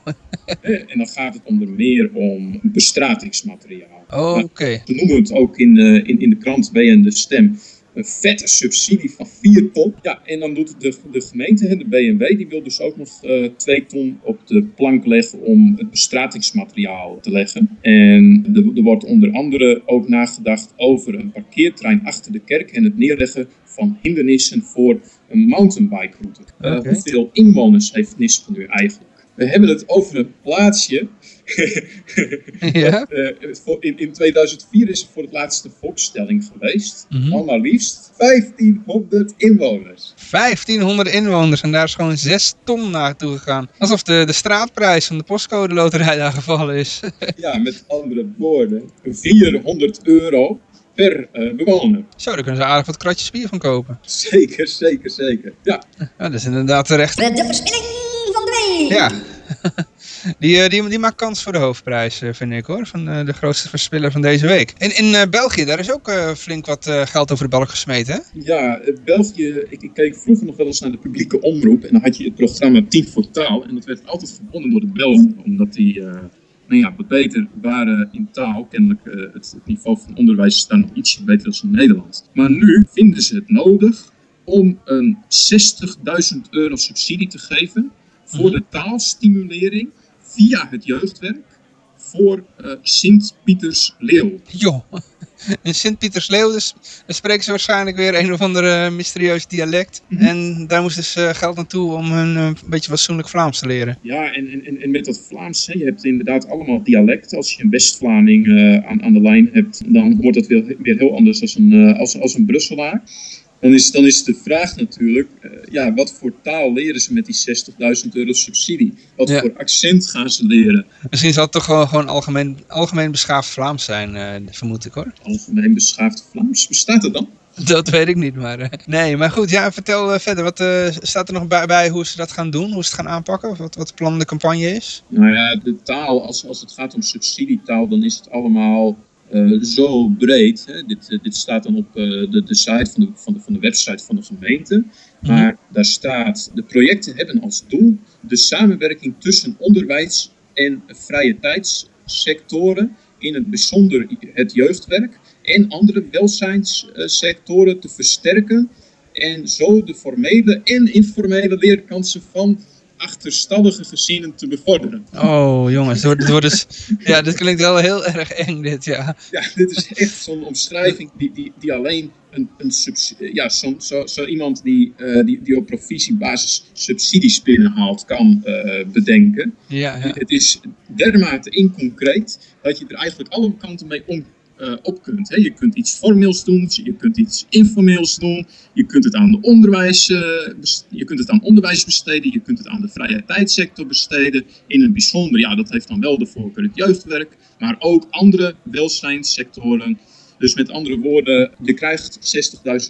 en dan gaat het onder meer om bestratingsmateriaal. oh, oké. Ze noemen het ook in, eh, in, in de krant de Stem een vette subsidie van 4 ton. Ja, en dan doet de, de gemeente, de BMW, die wil dus ook nog eh 2 ton op de plank leggen om het bestratingsmateriaal te leggen. En er, er wordt onder andere ook nagedacht over een parkeertrein achter de kerk en het neerleggen van hindernissen voor een mountainbikeroute. Eh, Oké. Hoeveel inwoners heeft Nispen nu eigenlijk? We hebben het over een plaatsje Ja? eh, in, in 2004 is er voor het laatste volkstelling geweest. Al maar liefst 1500 inwoners. 1500 inwoners en daar is gewoon 6 ton naartoe gegaan. Alsof de, de straatprijs van de postcode loterij daar gevallen is. Ja, met andere woorden, 400 euro per eh, bewoner. Zo, daar kunnen ze aardig wat kratjes bier van kopen. Zeker, zeker, zeker. Ja, Ja, dat is inderdaad terecht. De verspilling van de week. Ja. Die, eh, die, die maakt kans voor de hoofdprijs, eh, vind ik hoor. Van eh, de grootste verspiller van deze week. En in België, daar is ook flink wat geld over de balk gesmeten, hè? ja België, ik, ik keek vroeger nog wel eens naar de publieke omroep. En dan had je het programma 10 voor taal. En dat werd altijd gewonnen door de Belgen. Omdat die eh, nou ja, wat beter waren in taal. Kennelijk het, het niveau van onderwijs is daar nog ietsje beter dan in Nederland. Maar nu vinden ze het nodig om een 60.000 euro subsidie te geven voor de taalstimulering via het jeugdwerk voor eh Sint-Pieters-Leeuw. Joh. In Sint-Pietersleeuw dus, dan spreken ze waarschijnlijk weer een of ander mysterieus dialect. En daar moest dus eh, geld naartoe om hun eh, een beetje fatsoenlijk Vlaams te leren. Ja, en, en- en, en met dat Vlaams, hè, je hebt inderdaad allemaal dialecten. Als je een West-Vlaming aan, aan de lijn hebt, dan wordt dat weer, weer heel anders als een, als, als een Brusselaar. Dan is, dan is de vraag natuurlijk, eh, ja, wat voor taal leren ze met die 60.000 euro subsidie? Wat Ja. voor accent gaan ze leren? Misschien zal het toch gewoon, gewoon algemeen, algemeen beschaafd Vlaams zijn, eh, vermoed ik hoor. Algemeen beschaafd Vlaams, bestaat het dan? Dat weet ik niet, maar... eh, nee, maar goed, ja, vertel verder. Wat staat er nog bij, bij hoe ze dat gaan doen? Hoe ze het gaan aanpakken? Of wat, wat het plan van de campagne is? Nou ja, de taal, als, als het gaat om subsidietaal, dan is het allemaal eh, zo breed. Hè. Dit, eh, dit staat dan op eh, de, de site van de, van, de, van de website van de gemeente. Maar daar staat, de projecten hebben als doel de samenwerking tussen onderwijs en vrije tijdssectoren, in het bijzonder het jeugdwerk, en andere welzijnssectoren te versterken en zo de formele en informele leerkansen van achterstallige gezinnen te bevorderen. Oh, jongens, het wordt, het wordt dus... Ja, dit klinkt wel heel erg eng, dit, ja. Ja, dit is echt zo'n omschrijving die, die, die alleen een, een subsidie, ja, zo, zo, zo iemand die, eh, die, die op provisiebasis subsidies binnenhaalt kan eh, bedenken. Ja, ja. Het is dermate inconcreet dat je er eigenlijk alle kanten mee om eh, op kunt. Hè. Je kunt iets formeels doen, je kunt iets informeels doen, je kunt het aan de onderwijs, eh, je kunt het aan onderwijs besteden, je kunt het aan de vrije tijdsector besteden. In het bijzonder, ja, dat heeft dan wel de voorkeur het jeugdwerk, maar ook andere welzijnssectoren. Dus met andere woorden, je krijgt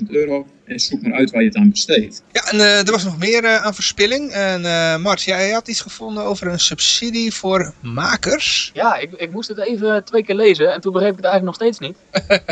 60.000 euro en zoek maar uit waar je het aan besteedt. Ja, en eh, er was nog meer eh, aan verspilling. En eh Mart, jij had iets gevonden over een subsidie voor makers. Ja, ik, ik moest het even twee keer lezen en toen begreep ik het eigenlijk nog steeds niet.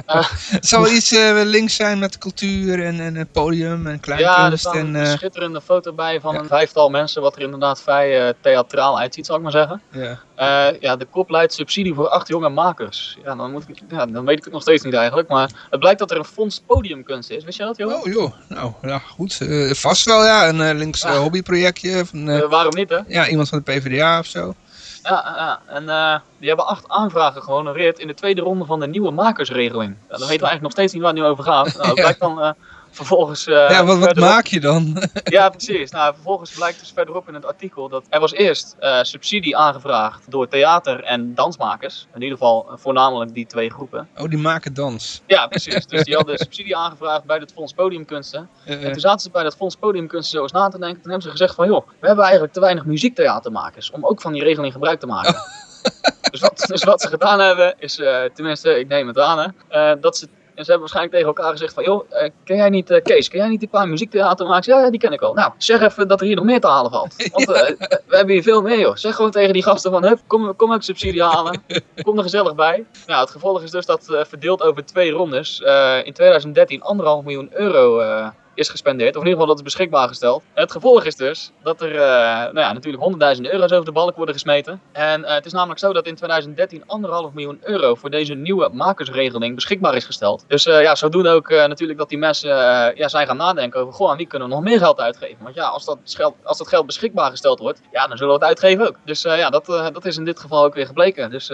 Het zal iets eh, links zijn met cultuur en, en het podium en Ja, er kleinkunst. staat en, een eh, schitterende foto bij van een vijftal mensen, wat er inderdaad vrij theatraal uitziet, zal ik maar zeggen. ja. Eh, ja, de kop luidt subsidie voor acht jonge makers. Ja, dan, moet ik, ja, dan weet ik het nog steeds niet eigenlijk. Maar het blijkt dat er een fonds podiumkunst is. Wist je dat, joh? Oh joh, nou ja, goed. Eh, vast wel ja, een eh, links Ja. hobbyprojectje van waarom niet, hè? ja, iemand van de PvdA of zo. Ja, ja. en die hebben acht aanvragen gehonoreerd in de tweede ronde van de nieuwe makersregeling. Ja, dan weten we eigenlijk nog steeds niet waar het nu over gaat. Nou, dat blijkt dan vervolgens... eh, ja, wat, wat maak je dan? Ja, precies. Nou, vervolgens blijkt dus verderop in het artikel dat er was eerst eh, subsidie aangevraagd door theater- en dansmakers. In ieder geval eh, voornamelijk die twee groepen. oh, die maken dans. Ja, precies. Dus die hadden subsidie aangevraagd bij het Fonds Podiumkunsten. En toen zaten ze bij dat Fonds Podiumkunsten zo eens na te denken. Toen hebben ze gezegd van, joh, we hebben eigenlijk te weinig muziektheatermakers om ook van die regeling gebruik te maken. Dus, wat, dus wat ze gedaan hebben, is, tenminste, ik neem het aan, hè, dat ze, en ze hebben waarschijnlijk tegen elkaar gezegd van, joh, eh, ken jij niet, eh, Kees, ken jij niet die paar muziektheatermakers? Ja, ja, die ken ik wel. Nou, zeg even dat er hier nog meer te halen valt. Want eh, we hebben hier veel meer, joh. Zeg gewoon tegen die gasten van, hup, kom, kom ook subsidie halen. Kom er gezellig bij. Nou, het gevolg is dus dat verdeeld over twee rondes in 2013 anderhalf miljoen euro is gespendeerd. Of in ieder geval dat is beschikbaar gesteld. Het gevolg is dus dat er eh, nou ja, natuurlijk honderdduizenden euro's over de balk worden gesmeten. En eh, het is namelijk zo dat in 2013 anderhalf miljoen euro voor deze nieuwe makersregeling beschikbaar is gesteld. Dus eh, ja, zodoende ook natuurlijk dat die mensen ja, zijn gaan nadenken over, goh, wie kunnen we nog meer geld uitgeven? Want ja, als dat, geld, als dat geld beschikbaar gesteld wordt, ja, dan zullen we het uitgeven ook. Dus ja, dat, dat is in dit geval ook weer gebleken. Dus...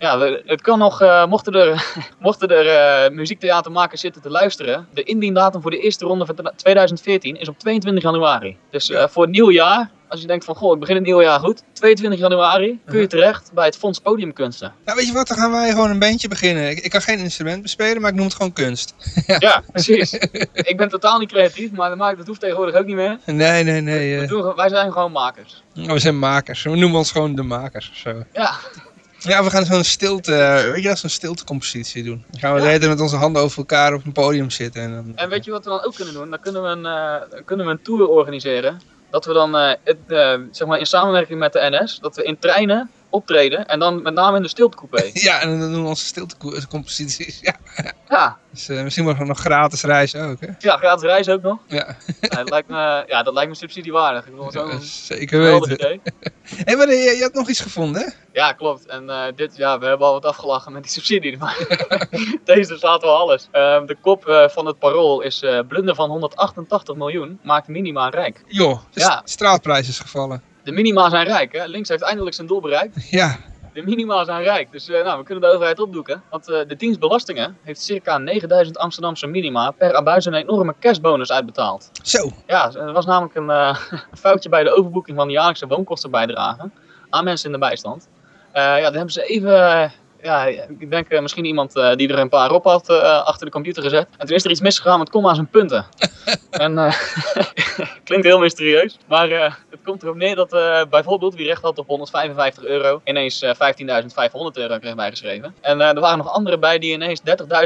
ja, we- het kan nog, eh, mochten er, mochten er eh, muziektheatermakers zitten te luisteren. De indiendatum voor de eerste ronde van 2014 is op 22 januari. Dus eh, voor het nieuwe jaar, als je denkt van goh, ik begin het nieuwe jaar goed. 22 januari kun je terecht bij het Fonds Podiumkunsten. nou, weet je wat, dan gaan wij gewoon een bandje beginnen. Ik, ik kan geen instrument bespelen, maar ik noem het gewoon kunst. Ja, precies. ik ben totaal niet creatief, maar dat, maakt, dat hoeft tegenwoordig ook niet meer. Nee, nee, nee. We doen, wij zijn gewoon makers. we zijn makers. We noemen ons gewoon de makers of zo. Ja, Ja, we gaan zo'n stilte, weet je, wel, zo'n stiltecompositie doen. Dan gaan we Ja. met onze handen over elkaar op een podium zitten. En dan, En weet je wat we dan ook kunnen doen? Dan kunnen we een, eh, kunnen we een tour organiseren. Dat we dan eh, het, eh, zeg maar in samenwerking met de NS, dat we in treinen optreden. En dan met name in de stiltecoupé. Ja, en dan doen we onze stiltecomposities. Ja, ja, dus eh, misschien wel nog gratis reizen ook, hè? ja, gratis reizen ook nog. Ja, Ja, dat, lijkt me, ja, dat lijkt me subsidiewaardig. Ik bedoel, zo'n zeker weten. idee. Hé, maar eh, je, je had nog iets gevonden, hè? Ja, klopt. En eh, dit, ja, we hebben al wat afgelachen met die subsidie. Maar deze staat wel alles. Ehm, de kop van het parool is blunder van 188 miljoen maakt minima rijk. Joh, de Ja. st- straatprijs is gevallen. De minima zijn rijk, hè? Links heeft eindelijk zijn doel bereikt. Ja, De minima zijn rijk. Dus eh, nou, we kunnen de overheid opdoeken. Want eh, de dienst belastingen heeft circa 9000 Amsterdamse minima per abuis een enorme kerstbonus uitbetaald. zo. Ja, er was namelijk een eh, foutje bij de overboeking van de jaarlijkse woonkostenbijdrage aan mensen in de bijstand. Ja, dan hebben ze even, ja, ik denk eh, misschien iemand eh, die er een paar op had eh, achter de computer gezet. En toen is er iets misgegaan met komma's en punten. en eh, klinkt heel mysterieus, maar het komt erop neer dat bijvoorbeeld wie recht had op 155 euro ineens eh 15.500 euro kreeg bijgeschreven. En er waren nog anderen bij die ineens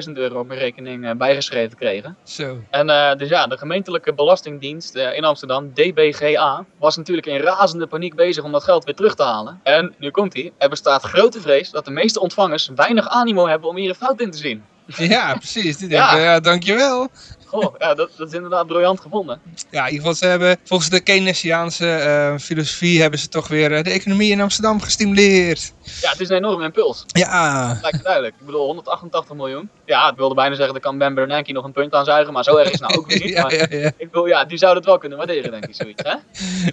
30.000 euro op een rekening bijgeschreven kregen. Zo. En dus ja, de gemeentelijke belastingdienst in Amsterdam, DBGA, was natuurlijk in razende paniek bezig om dat geld weer terug te halen. En nu komt hij. Er bestaat grote vrees dat de meeste ontvangers weinig animo hebben om hier een fout in te zien. Ja, precies. Die Ja. denken, ja, dankjewel. Goh, ja, dat, dat is inderdaad briljant gevonden. Ja, in ieder geval, ze hebben volgens de Keynesiaanse eh, filosofie hebben ze toch weer eh, de economie in Amsterdam gestimuleerd. Ja, het is een enorme impuls. Ja, Lijkt me duidelijk. Ik bedoel, 188 miljoen. Ja, ik wilde bijna zeggen, daar kan Ben Bernanke nog een punt aan zuigen, maar zo erg is het nou ook weer niet. ja, Maar ja, ja. ik bedoel, ja, die zou het wel kunnen waarderen, denk ik, zoiets, hè?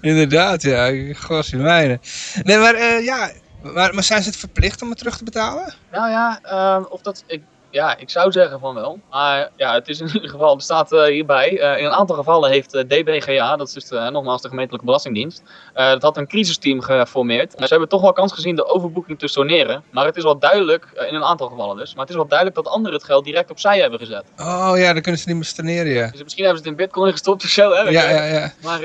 inderdaad, ja. Gosje mijne. Nee, maar eh, ja, maar, maar zijn ze het verplicht om het terug te betalen? Nou ja, ehm, of dat. Ik, ja, ik zou zeggen van wel. Maar ja, het is in ieder geval, er staat eh, hierbij. eh, in een aantal gevallen heeft eh, DBGA, dat is dus nogmaals de gemeentelijke belastingdienst, dat had een crisisteam geformeerd. ze hebben toch wel kans gezien de overboeking te storneren. Maar het is wel duidelijk, in een aantal gevallen dus, maar het is wel duidelijk dat anderen het geld direct opzij hebben gezet. Oh ja, dan kunnen ze niet meer stoneren, ja. Dus misschien hebben ze het in bitcoin gestopt of zo. Hè, Ja, ja, ja. Maar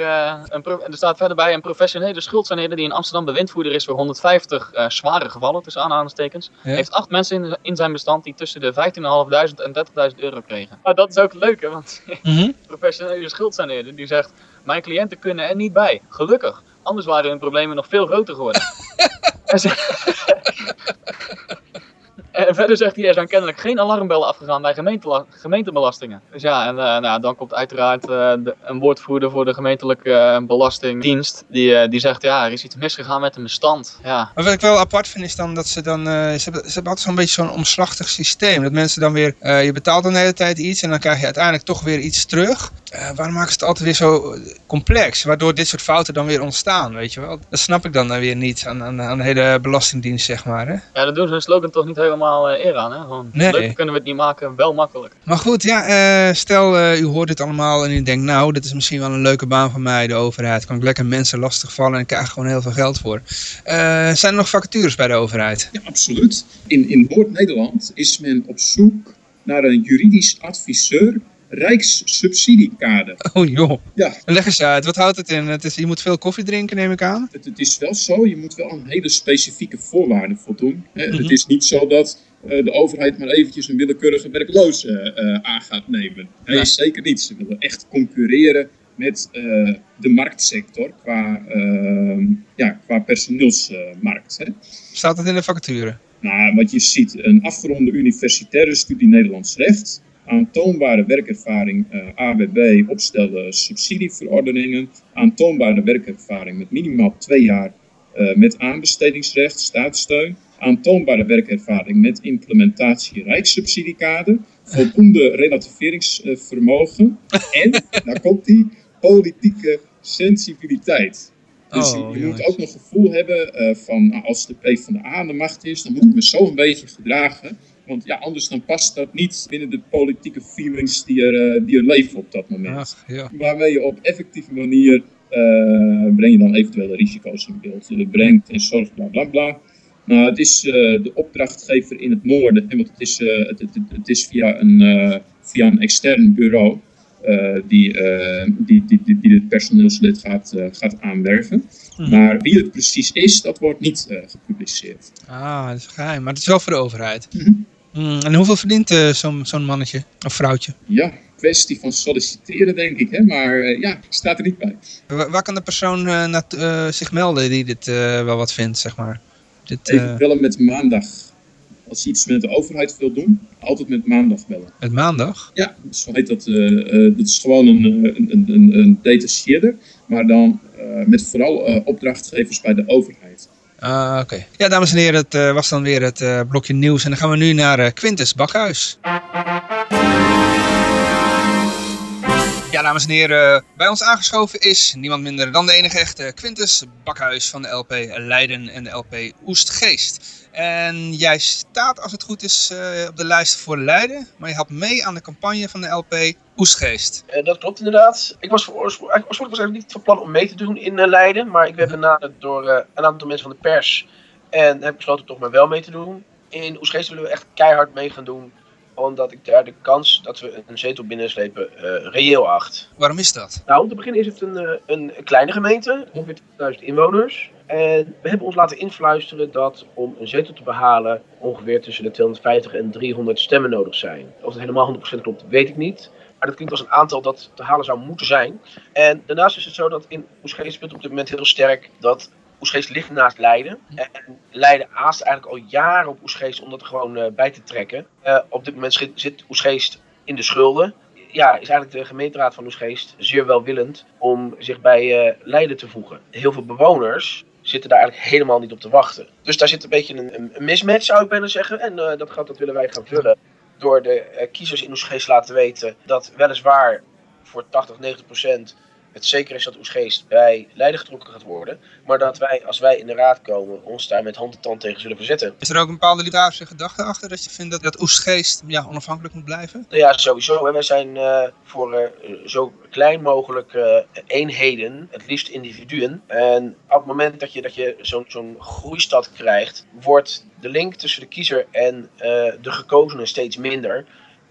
een er staat verder bij een professionele schuldsaneerder die in Amsterdam bewindvoerder is voor 150 eh, zware gevallen, tussen aanhalingstekens. Ja. Heeft acht mensen in, in zijn bestand die tussen de 15.500 en 30.000 euro kregen. Maar dat is ook het leuke, want Mhm. professionele schuldsaneerder die zegt, mijn cliënten kunnen er niet bij. Gelukkig, anders waren hun problemen nog veel groter geworden. en, ze- En verder zegt hij, er zijn kennelijk geen alarmbellen afgegaan bij gemeentebelastingen. Dus ja, en eh, nou, dan komt uiteraard eh, de, een woordvoerder voor de gemeentelijke eh, belastingdienst. Die, die zegt, ja, er is iets misgegaan met de bestand. Ja, Maar wat ik wel apart vind is dan dat ze dan, ze, hebben, ze hebben altijd zo'n beetje zo'n omslachtig systeem. Dat mensen dan weer, je betaalt dan de hele tijd iets en dan krijg je uiteindelijk toch weer iets terug. Waarom maken ze het altijd weer zo complex? Waardoor dit soort fouten dan weer ontstaan, weet je wel. Dat snap ik dan dan weer niet aan, aan, aan de hele belastingdienst, zeg maar. Hè? ja daar doen ze hun slogan toch niet helemaal eh, eer aan. Hè? Gewoon, Nee. leuk kunnen we het niet maken, wel makkelijk. Maar goed, ja, eh, stel eh, u hoort dit allemaal en u denkt, nou, dit is misschien wel een leuke baan van mij, de overheid. Kan ik lekker mensen lastigvallen en ik krijg gewoon heel veel geld voor. Eh, zijn er nog vacatures bij de overheid? Ja, absoluut. In, in Noord-Nederland is men op zoek naar een juridisch adviseur Rijkssubsidiekader. Oh joh. Ja. Leg eens uit, wat houdt het in? Het is, je moet veel koffie drinken, neem ik aan. Het, het is wel zo, je moet wel aan hele specifieke voorwaarden voldoen. Hè. Mhm. Het is niet zo dat eh, de overheid maar eventjes een willekeurige werkloze eh, aan gaat nemen. Nee, Ja. zeker niet. Ze willen echt concurreren met eh, de marktsector qua, eh, ja, qua personeelsmarkt. hè. Staat het in de vacature? Nou, wat je ziet, een afgeronde universitaire studie Nederlands recht, aantoonbare werkervaring eh, AWB opstellen subsidieverordeningen, aantoonbare werkervaring met minimaal twee jaar eh, met aanbestedingsrecht, staatssteun, aantoonbare werkervaring met implementatie rijkssubsidiekader, voldoende relativeringsvermogen en, daar komt die, politieke sensibiliteit. Dus je- Oh, je, moet ook nog gevoel hebben eh, van als de PvdA aan de macht is, dan moet ik me zo een beetje gedragen. Want ja, anders dan past dat niet binnen de politieke feelings die er, eh, die er leven op dat moment. Ach, ja. Waarmee je op effectieve manier eh, breng je dan eventuele risico's in beeld. Je brengt en zorgt bla bla bla. Nou, het is eh, de opdrachtgever in het noorden, want het is, het, het, het- is via, een, via een extern bureau die, die, die, die, die het personeelslid gaat, gaat aanwerven. Mhm. Maar wie het precies is, dat wordt niet gepubliceerd. Ah, dat is geheim. Maar het is wel voor de overheid. Mhm. Mm, en hoeveel verdient eh, zo'n mannetje of vrouwtje? Ja, kwestie van solliciteren denk ik, hè? maar eh, ja, staat er niet bij. Wa- waar kan de persoon eh, zich melden die dit wel wat vindt, zeg maar? Dit, Even bellen met maandag. Als je iets met de overheid wil doen, altijd met maandag bellen. met maandag? Ja, zo heet dat. dat is gewoon een, een, een, een, detacheerder, maar dan met vooral opdrachtgevers bij de overheid. Ah, oké. Ja, dames en heren, het eh, was dan weer het eh, blokje nieuws. En dan gaan we nu naar eh, Quintus Bakhuis. Ja, dames en heren, bij ons aangeschoven is niemand minder dan de enige echte Quintus Bakhuis van de LP Leiden en de LP Oestgeest. En jij staat, als het goed is, eh, op de lijst voor Leiden, maar je helpt mee aan de campagne van de LP Oestgeest. Eh, dat klopt inderdaad. Ik was eigenlijk- oorspronkelijk was ik niet van plan om mee te doen in eh, Leiden. Maar ik werd benaderd door een aantal mensen van de pers. En heb besloten toch maar wel mee te doen. In Oesgeest willen we echt keihard mee gaan doen. Omdat ik daar de kans dat we een zetel binnenslepen eh, reëel acht. Waarom is dat? Nou, om te beginnen is het een, eh, een kleine gemeente, ongeveer 10.000 inwoners. En we hebben ons laten influisteren dat om een zetel te behalen ongeveer tussen de 250 en 300 stemmen nodig zijn. Of dat helemaal 100% klopt, weet ik niet. Maar dat klinkt als een aantal dat te halen zou moeten zijn. En daarnaast is het zo dat in Oesgeest speelt op dit moment heel sterk dat Oesgeest ligt naast Leiden. En Leiden aast eigenlijk al jaren op Oesgeest om dat er gewoon eh, bij te trekken. Eh, op dit moment zit, zit Oesgeest in de schulden ja, is eigenlijk de gemeenteraad van Oesgeest zeer welwillend om zich bij eh, Leiden te voegen. Heel veel bewoners zitten daar eigenlijk helemaal niet op te wachten. Dus daar zit een beetje een, een- mismatch, zou ik bijna zeggen. En dat gat dat willen wij gaan vullen door de kiezers in Oesgeest te laten weten dat weliswaar voor 80, 90 procent het zeker is dat Oesgeest bij Leiden getrokken gaat worden. Maar dat wij, als wij in de raad komen, ons daar met hand en tand tegen zullen verzetten. Is er ook een bepaalde literarische gedachte achter dat je vindt dat, dat Oestgeest ja, onafhankelijk moet blijven? Nou ja, sowieso. Hè. Wij zijn eh, voor eh, zo klein mogelijk eh, eenheden, het liefst individuen. En op het moment dat je, dat je zo'n zo'n groeistad krijgt, wordt de link tussen de kiezer en de gekozenen steeds minder.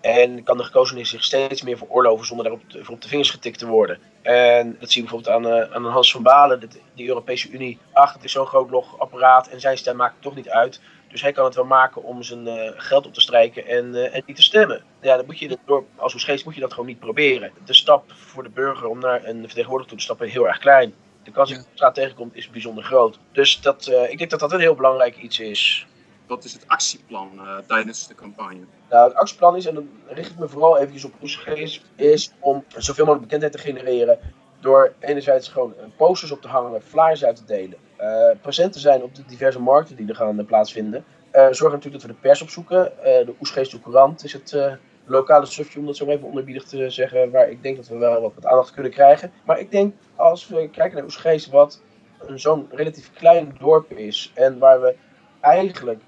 En kan de gekozenen zich steeds meer veroorloven zonder daarop te- voor op de vingers getikt te worden. En dat zie je bijvoorbeeld aan, eh, aan Hans van Balen, de, de Europese Unie. Ach, het is zo'n groot logapparaat en zijn stem maakt toch niet uit. Dus hij kan het wel maken om zijn eh, geld op te strijken en, eh, en niet te stemmen. Ja, dan moet je, door, als Oesgeest moet je dat gewoon niet proberen. De stap voor de burger om naar een vertegenwoordiger toe te stappen is heel erg klein. De kans dat je straat tegenkomt is bijzonder groot. Dus dat, ik denk dat dat een heel belangrijk iets is. Wat is het actieplan uh, tijdens de campagne? Nou, het actieplan is, en dan richt ik me vooral eventjes op Oesgees, is om zoveel mogelijk bekendheid te genereren door enerzijds gewoon posters op te hangen, flyers uit te delen, uh, present te zijn op de diverse markten die er gaan plaatsvinden. Uh, zorg natuurlijk dat we de pers opzoeken. de Oesgees Courant is het lokale sufje, om dat zo even onderbiedig te zeggen, waar ik denk dat we wel wat aandacht kunnen krijgen. Maar ik denk, als we kijken naar Oesgees, wat zo'n relatief klein dorp is en waar we eigenlijk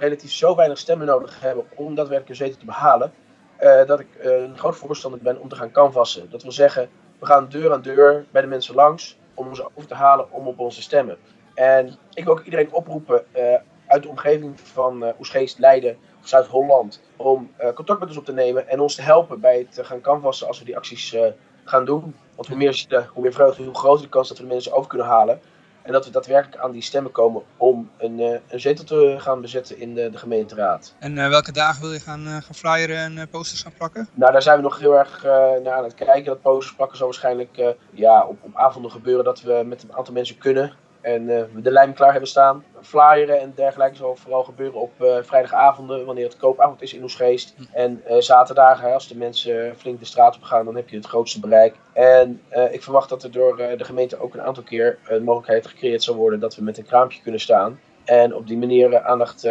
relatief zo weinig stemmen nodig hebben om daadwerkelijk een zetel te behalen, uh, dat ik uh, een groot voorstander ben om te gaan canvassen. Dat wil zeggen, we gaan deur aan deur bij de mensen langs om ze over te halen om op onze stemmen. En ik wil ook iedereen oproepen uh, uit de omgeving van uh, Oesgeest, Leiden Zuid-Holland om contact met ons op te nemen en ons te helpen bij het gaan canvassen als we die acties gaan doen. Want hoe meer, hoe meer vreugde, hoe groter de kans dat we de mensen over kunnen halen. En dat we daadwerkelijk aan die stemmen komen om een, uh, een zetel te gaan bezetten in de, de gemeenteraad. En uh, welke dagen wil je gaan, uh, gaan flyeren en posters gaan plakken? Nou, daar zijn we nog heel erg naar aan het kijken. Dat posters plakken zal waarschijnlijk ja, op, op avonden gebeuren dat we met een aantal mensen kunnen. En we de lijm klaar hebben staan. Flyeren en dergelijke zal vooral gebeuren op uh, vrijdagavonden, wanneer het koopavond is in Oesgeest. Mm. En uh, zaterdagen, als de mensen flink de straat op gaan, dan heb je het grootste bereik. En ik verwacht dat er door de gemeente ook een aantal keer een mogelijkheid gecreëerd zal worden dat we met een kraampje kunnen staan. En op die manier aandacht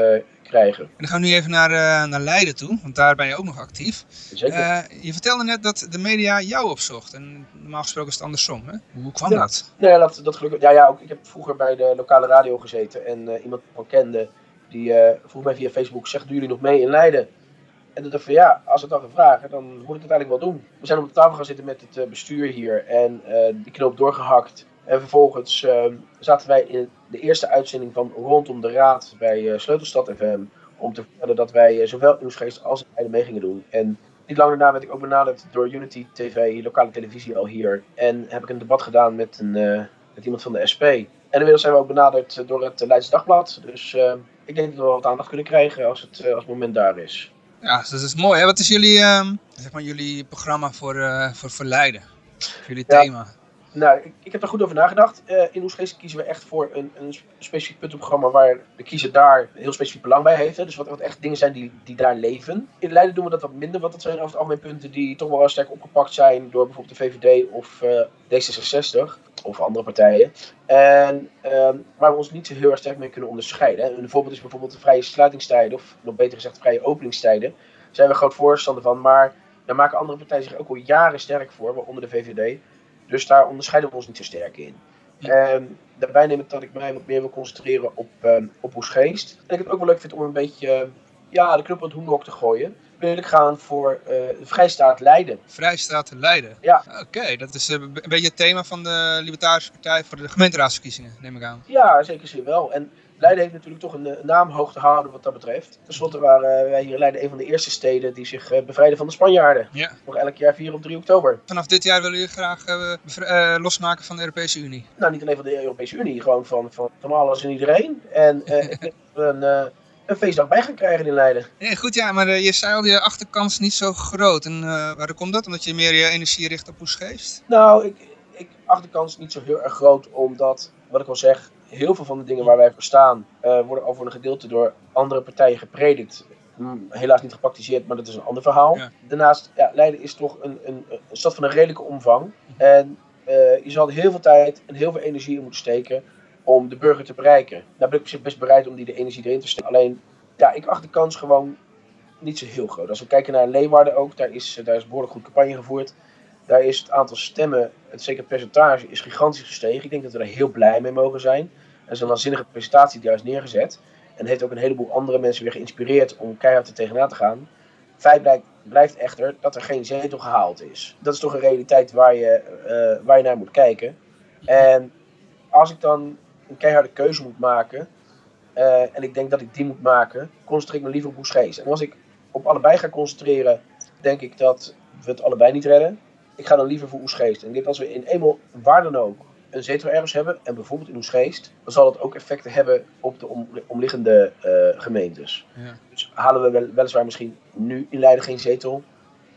krijgen. En dan gaan we nu even naar, uh, naar Leiden toe, want daar ben je ook nog actief. Zeker. Uh, je vertelde net dat de media jou opzocht. En normaal gesproken is het andersom. Hè? Hoe kwam dat? Nou ja, dat, dat gelukkig. Ja, ja, ook, ik heb vroeger bij de lokale radio gezeten. En uh, iemand van kende, die vroeg mij via Facebook, zegt, doen jullie nog mee in Leiden? En toen dacht ik van ja, als het dan vragen, dan moet ik het eigenlijk wel doen. We zijn op de tafel gaan zitten met het bestuur hier en die knoop doorgehakt. En vervolgens uh, zaten wij in de eerste uitzending van Rondom de Raad bij uh, Sleutelstad FM. Om te vertellen dat wij uh, zowel Nieuwsgeest als Leiden mee gingen doen. En niet lang daarna werd ik ook benaderd door Unity TV, lokale televisie al hier. En heb ik een debat gedaan met, een, uh, met iemand van de SP. En inmiddels zijn we ook benaderd door het Leids Dagblad. Dus ik denk dat we wel wat aandacht kunnen krijgen als het, als het moment daar is. Ja, dus dat is mooi. Hè? Wat is jullie, ehm, zeg maar, jullie programma voor, voor, voor Leiden? Voor jullie ja. thema? Nou, ik, ik, heb daar goed over nagedacht. Uh, in Oesgeest kiezen we echt voor een, een specifiek puntenprogramma waar de kiezer daar heel specifiek belang bij heeft. Hè. Dus wat, wat echt dingen zijn die, die daar leven. In Leiden doen we dat wat minder, want dat zijn over het algemeen punten die toch wel sterk opgepakt zijn door bijvoorbeeld de VVD of uh, D66 of andere partijen. En uh, waar we ons niet zo heel erg sterk mee kunnen onderscheiden. Hè. Een voorbeeld is bijvoorbeeld de vrije sluitingstijden, of nog beter gezegd vrije openingstijden. Daar zijn we groot voorstander van, maar daar maken andere partijen zich ook al jaren sterk voor, waaronder de VVD. Dus daar onderscheiden we ons niet zo sterk in. Ehm, daarbij neem ik dat ik mij wat meer wil concentreren op, um, op Oesgeest. En ik het ook wel leuk vind om een beetje ja, de knop op het hoenhok te gooien. Wil ik gaan voor uh, Vrijstaat Leiden. Vrijstaat Leiden? Ja. Oké, dat is uh, een beetje het thema van de Libertarische Partij voor de gemeenteraadsverkiezingen, neem ik aan. Ja, zeker zeer wel. En Leiden heeft natuurlijk toch een, een naam hoog te houden wat dat betreft. Ten slotte waren wij hier in Leiden een van de eerste steden die zich uh, bevrijden van de Spanjaarden. Ja. Nog elk jaar 4 op 3 oktober. Vanaf dit jaar willen jullie graag uh, losmaken van de Europese Unie? Nou, niet alleen van de Europese Unie, gewoon van, van, van alles en iedereen. En ik denk dat we een, een feestdag bij gaan krijgen in Leiden. Ja, goed, ja, maar je zei al, je achterkans niet zo groot. En waarom komt dat? Omdat je meer je energie richt op Oesgeest? Nou, ik, ik achterkans niet zo heel erg groot, omdat, wat ik al zeg, heel veel van de dingen waar wij voor staan, uh, worden over een gedeelte door andere partijen gepredikt. Helaas niet gepraktiseerd, maar dat is een ander verhaal. Daarnaast, ja, Leiden is toch een, een, een stad van een redelijke omvang. En uh, je zal er heel veel tijd en heel veel energie in moeten steken om de burger te bereiken. Daar ben ik op zich best bereid om die de energie erin te steken. Alleen, ja, ik acht de kans gewoon niet zo heel groot. Als we kijken naar Leeuwarden ook, daar is, daar is behoorlijk goed campagne gevoerd. Daar is het aantal stemmen, het zeker percentage, is gigantisch gestegen. Ik denk dat we daar heel blij mee mogen zijn. Er is een waanzinnige daar is neergezet. En heeft ook een heleboel andere mensen weer geïnspireerd om keihard er tegenaan te gaan. Feit blijkt, blijft echter dat er geen zetel gehaald is. Dat is toch een realiteit waar je, uh, waar je naar moet kijken. En als ik dan een keiharde keuze moet maken, uh, en ik denk dat ik die moet maken, concentreer ik me liever op Boesgees. En als ik op allebei ga concentreren, denk ik dat we het allebei niet redden ik ga dan liever voor Oesgeest. En ik denk als we in eenmaal waar dan ook een zetel ergens hebben, en bijvoorbeeld in Oesgeest, dan zal dat ook effecten hebben op de omliggende uh, gemeentes. Ja. Dus halen we wel, weliswaar misschien nu in Leiden geen zetel,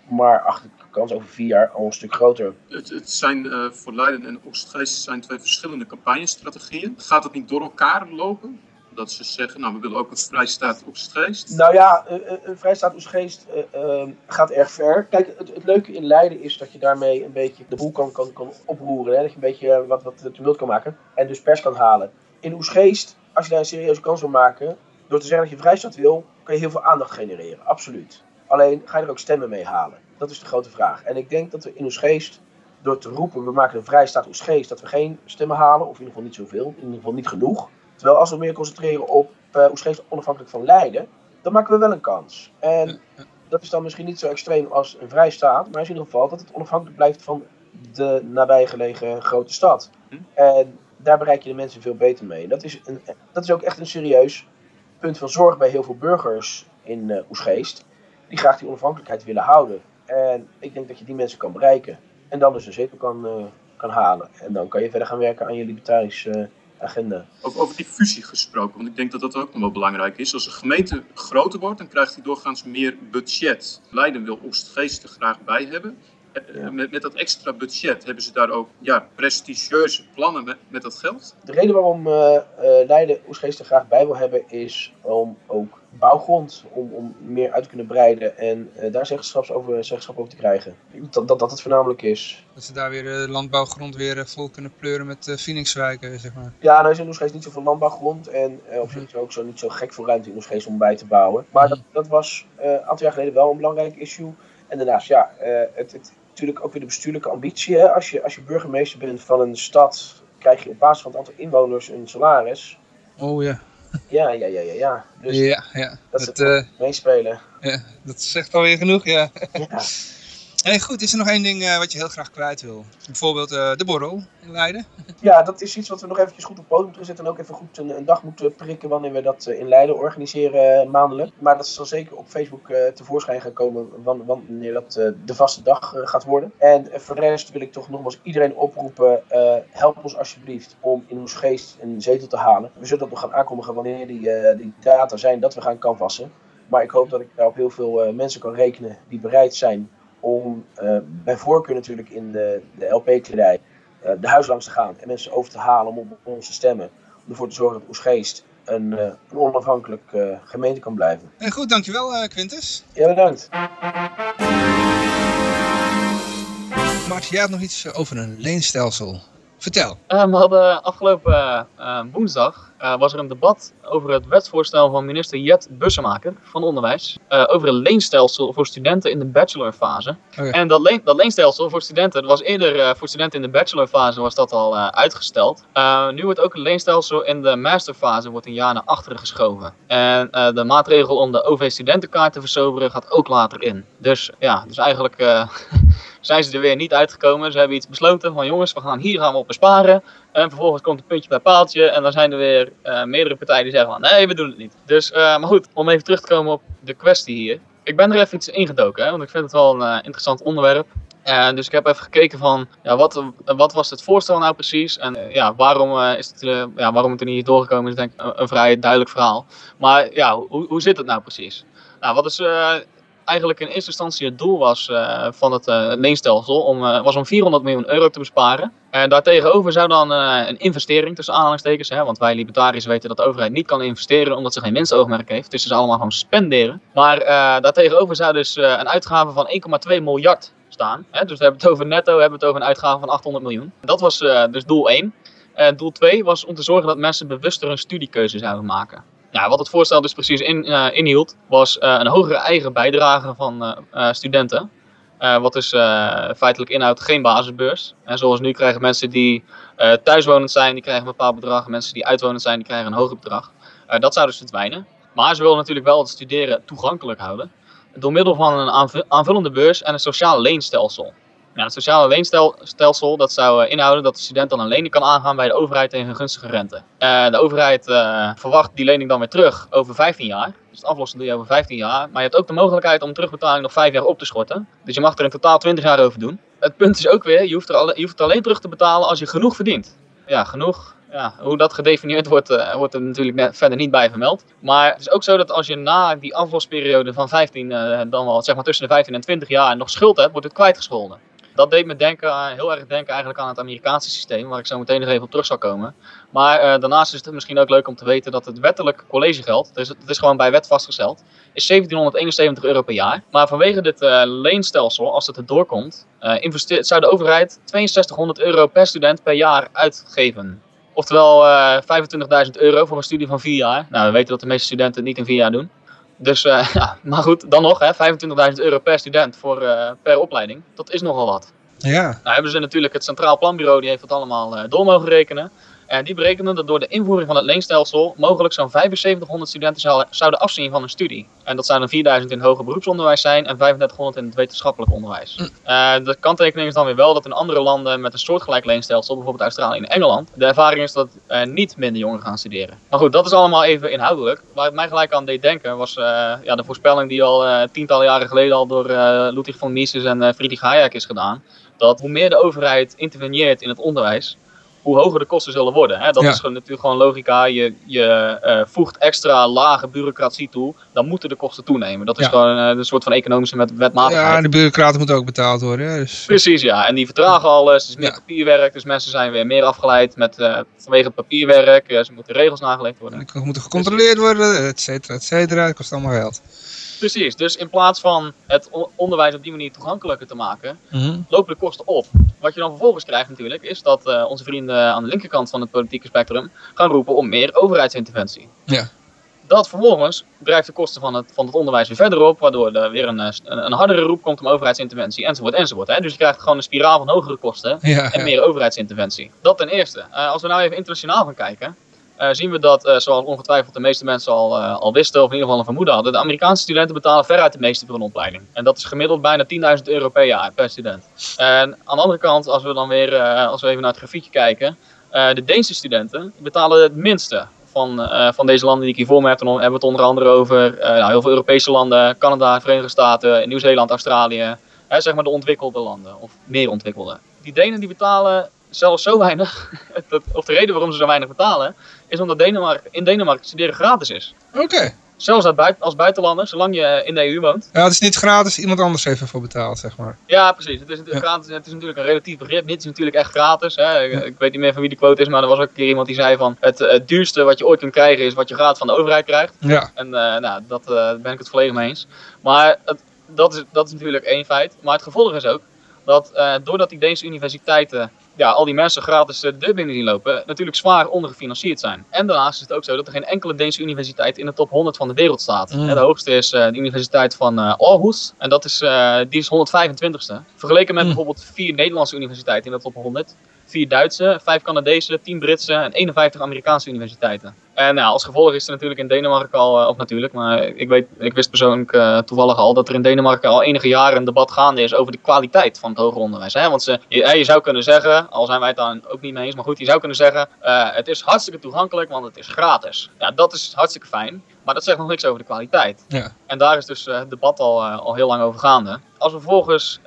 maar achter de kans over vier jaar al een stuk groter. Het, het zijn uh, voor Leiden en Oostgeest zijn twee verschillende campagnestrategieën. Gaat het niet door elkaar lopen? Dat ze zeggen, nou we willen ook een vrijstaat Oostgeest. Nou ja, een, een vrijstaat Oostgeest uh, uh, gaat erg ver. Kijk, het, leuke in Leiden is dat je daarmee een beetje de boel kan, kan, kan oproeren. Hè? Dat je een beetje wat, wat tumult kan maken en dus pers kan halen. In Oostgeest, als je daar een serieuze kans wil maken, door te zeggen dat je vrijstaat wil, kan je heel veel aandacht genereren. Absoluut. Alleen ga je er ook stemmen mee halen. Dat is de grote vraag. En ik denk dat we in Oostgeest door te roepen, we maken een vrijstaat Oostgeest, dat we geen stemmen halen, of in ieder geval niet zoveel, in ieder geval niet genoeg. Terwijl als we meer concentreren op uh, Oostgeest onafhankelijk van Leiden, dan maken we wel een kans. En dat is dan misschien niet zo extreem als een vrijstaat, maar in ieder geval dat het onafhankelijk blijft van de nabijgelegen grote stad. En daar bereik je de mensen veel beter mee. Dat is, een, dat is ook echt een serieus punt van zorg bij heel veel burgers in uh, Oesgeest, die graag die onafhankelijkheid willen houden. En ik denk dat je die mensen kan bereiken. En dan dus een zetel kan, uh, kan halen. En dan kan je verder gaan werken aan je libertarische agenda. Over, die fusie gesproken, want ik denk dat dat ook nog wel belangrijk is. Als een gemeente groter wordt, dan krijgt hij doorgaans meer budget. Leiden wil Oostgeest er graag bij hebben. Ja. Met, met, dat extra budget hebben ze daar ook ja, prestigieuze plannen met, met dat geld? De reden waarom uh, uh, Leiden Oesgeest er graag bij wil hebben is om ook bouwgrond, om, om meer uit te kunnen breiden en uh, daar zeggenschap over, zeggenschap over te krijgen. Dat, dat dat het voornamelijk is. Dat ze daar weer de landbouwgrond weer vol kunnen pleuren met uh, Phoenixwijken, zeg maar. Ja, nou is in Oesgeest niet zoveel landbouwgrond en op zich is er ook zo, niet zo gek veel ruimte in Oesgeest om bij te bouwen. Maar dat, dat was een aantal jaar geleden wel een belangrijk issue. En daarnaast, ja, het, het natuurlijk ook weer de bestuurlijke ambitie. Hè? Als, je, als je burgemeester bent van een stad, krijg je op basis van het aantal inwoners een salaris. Oh ja. Ja, ja, ja, ja. ja. Dus ja, ja. Dat, dat uh, meespelen. Ja, dat zegt alweer genoeg, ja. ja. Hey, goed, is er nog één ding uh, wat je heel graag kwijt wil? Bijvoorbeeld uh, de borrel in Leiden? Ja, dat is iets wat we nog eventjes goed op podium moeten zetten. En ook even goed een, een dag moeten prikken wanneer we dat uh, in Leiden organiseren maandelijk. Maar dat zal zeker op Facebook tevoorschijn gaan komen wanneer dat de vaste dag gaat worden. En voor de rest wil ik toch nogmaals iedereen oproepen. help ons alsjeblieft om in ons geest een zetel te halen. We zullen dat nog gaan aankondigen wanneer die, die data zijn dat we gaan canvassen. Maar ik hoop dat ik daar op heel veel mensen kan rekenen die bereid zijn om uh, bij voorkeur natuurlijk in de, de LP-kledij uh, de huis langs te gaan en mensen over te halen om op ons te stemmen. Om ervoor te zorgen dat Oesgeest een, uh, een onafhankelijk gemeente kan blijven. En goed, dankjewel Quintus. Ja, bedankt. Max, jij had nog iets over een leenstelsel. Vertel. Uh, we hadden afgelopen uh, woensdag uh, was er een debat over het wetsvoorstel van minister Jet Bussemaker van Onderwijs. over een leenstelsel voor studenten in de bachelorfase. Okay. En dat, leen, dat, leenstelsel voor studenten, dat was eerder voor studenten in de bachelorfase was dat al uitgesteld. nu wordt ook een leenstelsel in de masterfase wordt een jaar naar achteren geschoven. En de maatregel om de OV-studentenkaart te verzoberen gaat ook later in. Dus ja, dus eigenlijk zijn ze er weer niet uitgekomen. Ze hebben iets besloten van jongens, we gaan hier gaan we op besparen. En vervolgens komt een puntje bij paaltje en dan zijn er weer uh, meerdere partijen die zeggen van nee, we doen het niet. Dus, uh, maar goed, om even terug te komen op de kwestie hier. Ik ben er even iets ingedoken, hè, want ik vind het wel een uh, interessant onderwerp. Uh, dus ik heb even gekeken van, ja, wat, wat was het voorstel nou precies? En ja, waarom, is het, ja, waarom het er niet doorgekomen is, denk ik een, een vrij duidelijk verhaal. Maar ja, hoe, hoe zit het nou precies? Nou, wat is eigenlijk in eerste instantie het doel was uh, van het uh, leenstelsel om, uh, was om 400 miljoen euro te besparen. En daartegenover zou dan een investering tussen aanhalingstekens, hè, want wij libertariërs weten dat de overheid niet kan investeren omdat ze geen winstoogmerk heeft. Dus ze allemaal gewoon spenderen. Maar daartegenover zou dus een uitgave van 1,2 miljard staan. Hè, dus we hebben het over netto, we hebben het over een uitgave van 800 miljoen. Dat was dus doel 1. doel 2 was om te zorgen dat mensen bewuster een studiekeuze zouden maken. Nou, wat het voorstel dus precies uh, inhield, was uh, een hogere eigen bijdrage van uh, studenten. wat dus feitelijk inhoudt geen basisbeurs. En zoals nu krijgen mensen die thuiswonend zijn, die krijgen een bepaald bedrag. Mensen die uitwonend zijn, die krijgen een hoger bedrag. dat zou dus verdwijnen. Maar ze willen natuurlijk wel het studeren toegankelijk houden. Door middel van een aanvullende beurs en een sociaal leenstelsel. Ja, het sociale leenstelsel dat zou inhouden dat de student dan een lening kan aangaan bij de overheid tegen een gunstige rente. Uh, de overheid uh, verwacht die lening dan weer terug over 15 jaar. Dus het aflossen doe je over 15 jaar. Maar je hebt ook de mogelijkheid om terugbetaling nog 5 jaar op te schorten. Dus je mag er in totaal 20 jaar over doen. Het punt is ook weer, je hoeft, er alle, je hoeft het alleen terug te betalen als je genoeg verdient. Ja, genoeg. Ja, hoe dat gedefinieerd wordt, wordt er natuurlijk verder niet bij vermeld. Maar het is ook zo dat als je na die aflosperiode van 15, dan wel zeg maar tussen de 15 en 20 jaar nog schuld hebt, wordt het kwijtgescholden dat deed me denken, heel erg denken eigenlijk aan het Amerikaanse systeem, waar ik zo meteen nog even op terug zal komen. Maar eh, daarnaast is het misschien ook leuk om te weten dat het wettelijk collegegeld, dus het is gewoon bij wet vastgesteld, is 1771 euro per jaar. Maar vanwege dit uh, leenstelsel, als het er doorkomt, zou de overheid 6200 euro per student per jaar uitgeven. Oftewel uh, 25.000 euro voor een studie van vier jaar. Nou, we weten dat de meeste studenten het niet in vier jaar doen. Dus ja, maar goed, dan nog, 25.000 euro per student voor, per opleiding. Dat is nogal wat. Ja. Nou hebben ze natuurlijk het Centraal Planbureau, die heeft dat allemaal door mogen rekenen. En die berekenen dat door de invoering van het leenstelsel mogelijk zo'n 7500 studenten zouden afzien van een studie. En dat zouden 4000 in hoger beroepsonderwijs zijn en 3500 in het wetenschappelijk onderwijs. Mm. Uh, de kanttekening is dan weer wel dat in andere landen met een soortgelijk leenstelsel, bijvoorbeeld Australië en Engeland, de ervaring is dat uh, niet minder jongeren gaan studeren. Maar goed, dat is allemaal even inhoudelijk. Waar het mij gelijk aan deed denken was uh, ja, de voorspelling die al tientallen jaren geleden al door Ludwig von Mises en Friedrich Hayek is gedaan. Dat hoe meer de overheid interveneert in het onderwijs, hoe hoger de kosten zullen worden. Hè? Dat is gewoon, natuurlijk gewoon logica. Je, je uh, voegt extra lage bureaucratie toe, dan moeten de kosten toenemen. Dat is gewoon uh, een soort van economische met wetmatigheid. Ja, en de bureaucraten moeten ook betaald worden. Dus... Precies, ja. En die vertragen alles. Het is meer papierwerk, dus mensen zijn weer meer afgeleid met, uh, vanwege het papierwerk. ze moeten regels nageleefd worden. Ze moeten gecontroleerd worden, et cetera, et cetera. Dat kost allemaal geld. Precies, dus in plaats van het onderwijs op die manier toegankelijker te maken, mm lopen de kosten op. Wat je dan vervolgens krijgt natuurlijk, is dat uh, onze vrienden aan de linkerkant van het politieke spectrum gaan roepen om meer overheidsinterventie. Ja. Dat vervolgens drijft de kosten van het, van het onderwijs weer verder op, waardoor er weer een, een, een hardere roep komt om overheidsinterventie, enzovoort, enzovoort. Hè? Dus je krijgt gewoon een spiraal van hogere kosten ja, en meer overheidsinterventie. Dat ten eerste. Uh, als we nou even internationaal gaan kijken, zien we dat, uh, zoals ongetwijfeld de meeste mensen al, uh, al wisten, of in ieder geval een vermoeden hadden, de Amerikaanse studenten betalen veruit de meeste voor een opleiding. En dat is gemiddeld bijna 10.000 euro per jaar per student. En aan de andere kant, als we dan weer, als we even naar het grafiekje kijken, de Deense studenten betalen het minste van, van deze landen die ik hier voor me heb. Dan hebben we het onder andere over nou, heel veel Europese landen, Canada, Verenigde Staten, Nieuw-Zeeland, Australië. Hè, zeg maar de ontwikkelde landen, of meer ontwikkelde. Die Denen die betalen zelfs zo weinig, of de reden waarom ze zo weinig betalen, is omdat Denemarken, in Denemarken studeren gratis is. Oké. Zelfs als buitenlander, zolang je in de EU woont. Ja, het is niet gratis, iemand anders heeft ervoor betaald, zeg maar. Ja, precies. Het is, natuurlijk gratis, het is natuurlijk een relatief begrip. Dit is natuurlijk echt gratis. Hè. Ik, weet niet meer van wie de quote is, maar er was ook een keer iemand die zei van... Het, het duurste wat je ooit kunt krijgen is wat je gratis van de overheid krijgt. Ja. En uh, nou, dat uh, ben ik het volledig mee eens. Maar het, dat, is, dat is natuurlijk één feit. Maar het gevolg is ook dat uh, doordat die Deense universiteiten ja, al die mensen gratis de deur binnen zien lopen, natuurlijk zwaar ondergefinancierd zijn. En daarnaast is het ook zo dat er geen enkele Deense universiteit in de top 100 van de wereld staat. Mm. De hoogste is uh, de Universiteit van uh, Aarhus. En dat is, uh, die is 125ste. Vergeleken met mm. bijvoorbeeld vier Nederlandse universiteiten in de top 100. Vier Duitse, vijf Canadese, tien Britse en 51 Amerikaanse universiteiten. En nou, als gevolg is er natuurlijk in Denemarken al, of natuurlijk, maar ik, weet, ik wist persoonlijk uh, toevallig al dat er in Denemarken al enige jaren een debat gaande is over de kwaliteit van het hoger onderwijs. Hè? Want ze, je, je, zou kunnen zeggen, al zijn wij het dan ook niet mee eens, maar goed, je zou kunnen zeggen, uh, het is hartstikke toegankelijk, want het is gratis. Ja, dat is hartstikke fijn, maar dat zegt nog niks over de kwaliteit. Ja. En daar is dus uh, het debat al, al heel lang over gaande. Als we vervolgens,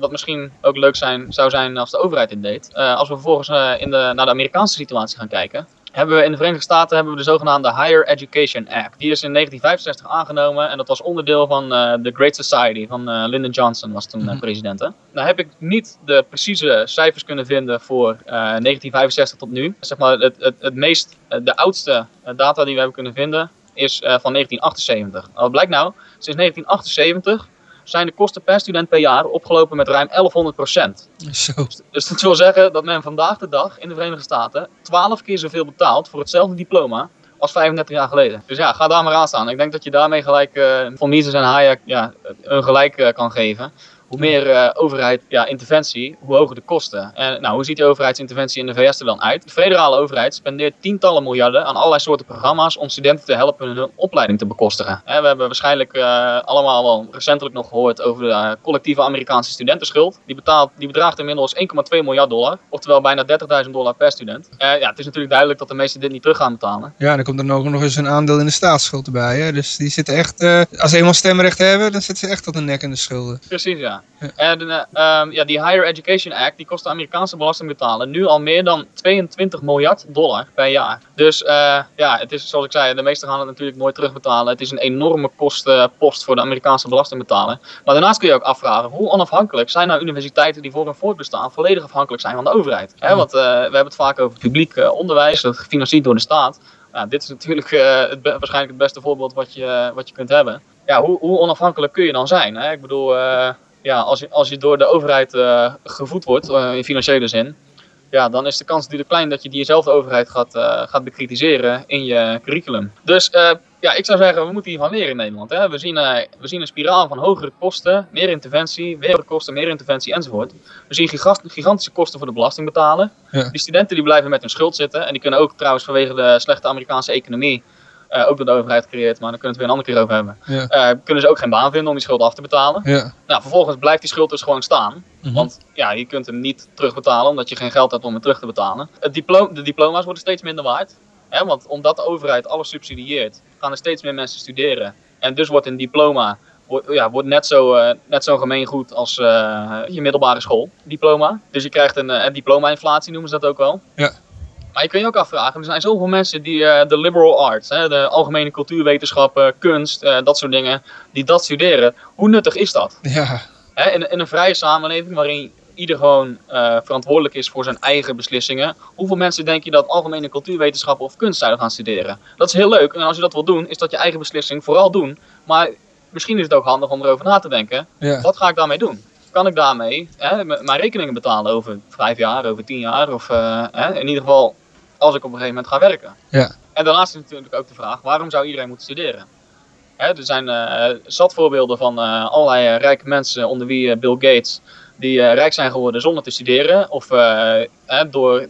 wat misschien ook leuk zijn, zou zijn als de overheid dit deed, als we vervolgens in de, naar de Amerikaanse situatie gaan kijken, hebben we in de Verenigde Staten hebben we de zogenaamde Higher Education Act. Die is in 1965 aangenomen en dat was onderdeel van uh, de Great Society van uh, Lyndon Johnson was toen uh, president. Nou heb ik niet de precieze cijfers kunnen vinden voor 1965 tot nu. Zeg maar het, het, het meest, de oudste data die we hebben kunnen vinden is van 1978. Wat blijkt nou? Sinds 1978 zijn de kosten per student per jaar opgelopen met ruim 1100 procent. Zo. Dus dat wil zeggen dat men vandaag de dag in de Verenigde Staten 12 keer zoveel betaalt voor hetzelfde diploma als 35 jaar geleden. Dus ja, ga daar maar aan staan. Ik denk dat je daarmee gelijk uh, van Mises en Hayek ja, een gelijk uh, kan geven hoe meer uh, overheid ja, interventie, hoe hoger de kosten. En nou, hoe ziet die overheidsinterventie in de VS er dan uit? De federale overheid spendeert tientallen miljarden aan allerlei soorten programma's om studenten te helpen hun opleiding te bekostigen. we hebben waarschijnlijk uh, allemaal wel recentelijk nog gehoord over de uh, collectieve Amerikaanse studentenschuld. Die, betaalt, die bedraagt inmiddels 1,2 miljard dollar, oftewel bijna 30.000 dollar per student. ja, het is natuurlijk duidelijk dat de meesten dit niet terug gaan betalen. Ja, en dan komt er ook nog eens een aandeel in de staatsschuld erbij. Hè? Dus die zitten echt, als ze eenmaal stemrecht hebben, dan zitten ze echt tot de nek in de schulden. Precies, ja. Ja. En eh, ehm, ja, die Higher Education Act die kost de Amerikaanse belastingbetaler nu al meer dan 22 miljard dollar per jaar. Dus eh, ja, het is zoals ik zei, de meesten gaan het natuurlijk nooit terugbetalen. Het is een enorme kostenpost voor de Amerikaanse belastingbetaler. Maar daarnaast kun je ook afvragen, hoe onafhankelijk zijn nou universiteiten die voor hun voortbestaan volledig afhankelijk zijn van de overheid? Hè, want we hebben het vaak over publiek onderwijs, dat gefinancierd door de staat. Nou, dit is natuurlijk het waarschijnlijk het beste voorbeeld wat je, wat je kunt hebben ja, hoe, hoe, onafhankelijk kun je dan zijn? Hè? Ik bedoel, ja, als, je, als je door de overheid uh, gevoed wordt, uh, in financiële zin, ja, dan is de kans natuurlijk klein dat je diezelfde overheid gaat, gaat bekritiseren in je curriculum. Dus ja, ik zou zeggen, we moeten hiervan leren in Nederland. Hè? We, zien, we zien een spiraal van hogere kosten, meer interventie, meer kosten, meer interventie enzovoort. We zien gigantische kosten voor de belastingbetaler. Ja. Die studenten die blijven met hun schuld zitten en die kunnen ook trouwens vanwege de slechte Amerikaanse economie uh, ook door de overheid creëert, maar daar kunnen we het weer een andere keer over hebben. Ja. Uh, kunnen ze ook geen baan vinden om die schuld af te betalen. Ja. Nou, vervolgens blijft die schuld dus gewoon staan. Mm Want ja, je kunt hem niet terugbetalen omdat je geen geld hebt om hem terug te betalen. Het diploma, de diploma's worden steeds minder waard. Hè, want omdat de overheid alles subsidieert, gaan er steeds meer mensen studeren. En dus wordt een diploma ja, wordt net zo, uh, net zo gemeengoed als je middelbare schooldiploma. Dus je krijgt een, een diploma-inflatie, noemen ze dat ook wel. Ja. Maar je kunt je ook afvragen, er zijn zoveel mensen die uh, de liberal arts, hè, de algemene cultuurwetenschappen, kunst, uh, dat soort dingen, die dat studeren. Hoe nuttig is dat? Ja. Hè, in, in, een vrije samenleving waarin ieder gewoon uh, verantwoordelijk is voor zijn eigen beslissingen. Hoeveel mensen denk je dat algemene cultuurwetenschappen of kunst zouden gaan studeren? Dat is heel leuk en als je dat wil doen, is dat je eigen beslissing vooral doen. Maar misschien is het ook handig om erover na te denken. Ja. Wat ga ik daarmee doen? Kan ik daarmee hè, mijn rekeningen betalen over vijf jaar, over tien jaar. Of uh, hè, in ieder geval als ik op een gegeven moment ga werken. Ja. En daarnaast is natuurlijk ook de vraag, waarom zou iedereen moeten studeren? Hè, er zijn uh, zat voorbeelden van uh, allerlei rijke mensen, onder wie Bill Gates, die rijk zijn geworden zonder te studeren. Of door,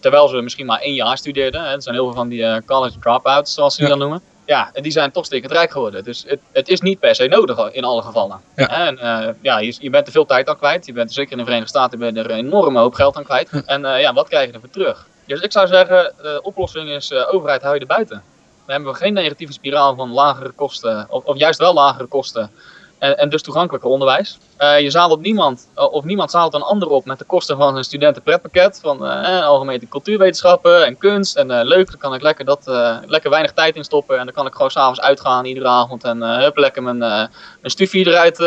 terwijl ze misschien maar één jaar studeerden. Hè. Er zijn heel veel van die college dropouts, zoals ze die dan noemen ja, die zijn toch stikkend rijk geworden. Dus het, het is niet per se nodig in alle gevallen. Ja. En uh, ja, je, je, bent er veel tijd aan kwijt. Je bent zeker in de Verenigde Staten ben er een enorme hoop geld aan kwijt. En uh, ja, wat krijg je ervoor terug? Dus ik zou zeggen, de oplossing is uh, overheid hou je er buiten. Dan hebben we geen negatieve spiraal van lagere kosten, of, of juist wel lagere kosten en, en dus toegankelijker onderwijs. Uh, je zadelt niemand, uh, of niemand zadelt een ander op met de kosten van een studentenpretpakket. Van uh, algemene cultuurwetenschappen en kunst. En leuk, dan kan ik lekker, dat, lekker weinig tijd in stoppen. En dan kan ik gewoon s'avonds uitgaan iedere avond. En lekker mijn, mijn stufie eruit,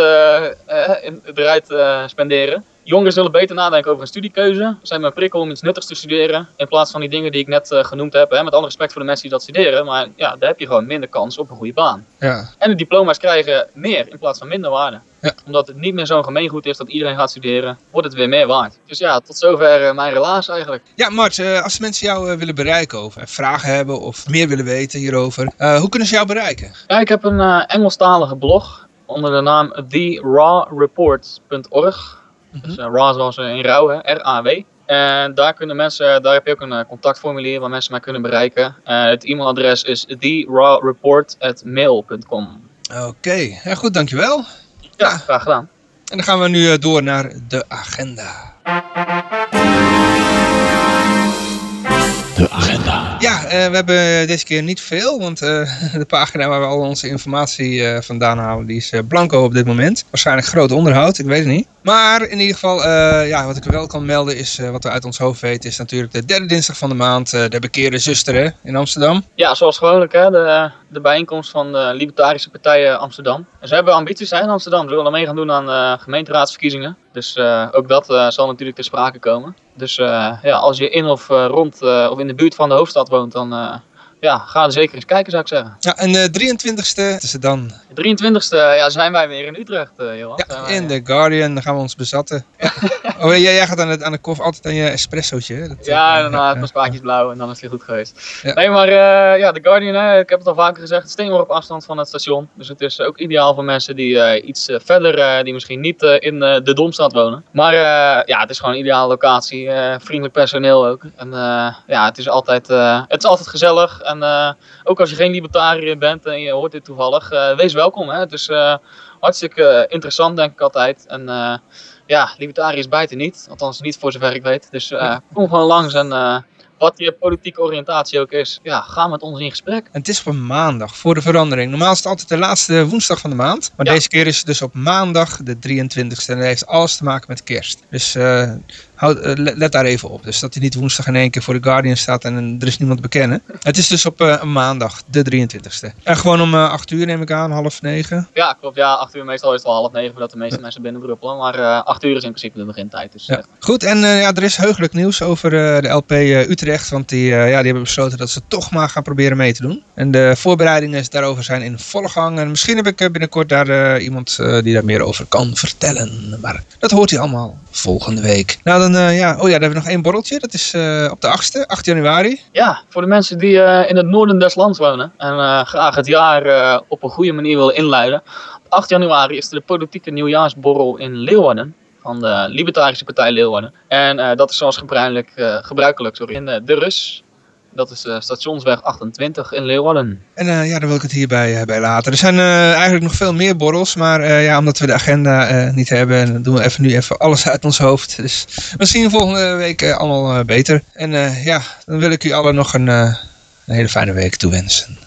eruit spenderen. Jongeren zullen beter nadenken over een studiekeuze. Zijn mijn prikkel om iets nuttigs te studeren. In plaats van die dingen die ik net uh, genoemd heb. Hè, met alle respect voor de mensen die dat studeren. Maar ja, daar heb je gewoon minder kans op een goede baan. Ja. En de diploma's krijgen meer in plaats van minder waarde. Ja. Omdat het niet meer zo'n gemeengoed is dat iedereen gaat studeren, wordt het weer meer waard. Dus ja, tot zover uh, mijn relatie eigenlijk. Ja, Mart, uh, als mensen jou willen bereiken of vragen hebben of meer willen weten hierover, hoe kunnen ze jou bereiken? Ja, ik heb een Engelstalige blog onder de naam therawreport.org. Dus uh, RAW zoals in rouw, R-A-W. En daar, kunnen mensen, daar heb je ook een uh, contactformulier waar mensen mij kunnen bereiken. Uh, het e-mailadres is therawreport.mail.com. Oké, ja, goed, dankjewel. Ja, graag gedaan. En dan gaan we nu door naar de agenda. De agenda. Uh, we hebben deze keer niet veel, want uh, de pagina waar we al onze informatie uh, vandaan halen, die is blanco op dit moment. Waarschijnlijk groot onderhoud, ik weet het niet. Maar in ieder geval, ja, wat ik wel kan melden is, wat we uit ons hoofd weten, is natuurlijk de derde dinsdag van de maand, de bekeerde zuster in Amsterdam. Ja, zoals gewoonlijk, hè, de, de bijeenkomst van de Libertarische Partijen Amsterdam. En ze hebben ambities hè, in Amsterdam, ze willen mee gaan doen aan gemeenteraadsverkiezingen. Dus ook dat zal natuurlijk ter sprake komen. Dus ja, als je in of rond of in de buurt van de hoofdstad woont, dan ja, ga er zeker eens kijken, zou ik zeggen. Ja, en de 23ste is het dan? De 23ste ja, zijn wij weer in Utrecht, uh, Johan. Ja, in The Guardian, dan gaan we ons bezatten. oh, jij, jij gaat aan, het, aan de koffie altijd aan je espressootje, Dat, ja, daarna het spaakjes blauw en dan is het goed geweest. Nee, maar uh, ja, The Guardian, hè, ik heb het al vaker gezegd, steenwoord op afstand van het station. Dus het is ook ideaal voor mensen die iets verder, die misschien niet in de Domstad wonen. Maar ja, het is gewoon een ideale locatie, vriendelijk personeel ook. En ja, het is altijd, het is altijd gezellig. En uh, ook als je geen libertariër bent en je hoort dit toevallig, uh, wees welkom. Hè? Het is uh, hartstikke interessant, denk ik altijd. En ja, libertariërs bijten niet. Althans, niet voor zover ik weet. Dus kom gewoon langs en wat je politieke oriëntatie ook is, ja, ga met ons in gesprek. En het is op een maandag, voor de verandering. Normaal is het altijd de laatste woensdag van de maand. Maar Ja. deze keer is het dus op maandag de 23ste. En dat heeft alles te maken met kerst. Dus eh, houd, eh, let, daar even op. Dus dat hij niet woensdag in één keer voor de Guardian staat en er is niemand te bekennen. Het is dus op eh, een maandag, de 23ste. En gewoon om eh 8 uur neem ik aan, half negen. Ja, klopt. Ja, 8 uur meestal is het al half negen voordat de meeste mensen binnendruppelen. Maar eh 8 uur is in principe de begintijd. Dus Ja. eh, Goed, en eh, ja, er is heugelijk nieuws over eh, de LP eh, Utrecht. Want die, eh, ja, die hebben besloten dat ze toch maar gaan proberen mee te doen. En de voorbereidingen daarover zijn in volle gang. En misschien heb ik eh, binnenkort daar eh, iemand eh, die daar meer over kan vertellen. Maar dat hoort hij allemaal volgende week. Nou, dan, eh, ja, oh ja, dan hebben we nog één borreltje. Dat is eh, op de 8e, 8 januari. Ja, voor de mensen die eh, in het noorden des lands wonen en eh, graag het jaar eh, op een goede manier willen inluiden. Op 8 januari is er de politieke nieuwjaarsborrel in Leeuwarden van de Libertarische Partij Leeuwarden. En eh, dat is zoals gebruikelijk, eh, gebruikelijk sorry, in de Rus. Dat is eh, stationsweg 28 in Leeuwarden. En eh, ja, dan wil ik het hierbij eh, bij laten. Er zijn eigenlijk nog veel meer borrels. Maar ja, omdat we de agenda niet hebben, doen we even nu even alles uit ons hoofd. Dus misschien volgende week allemaal beter. En ja, dan wil ik u allen nog een, een hele fijne week toewensen.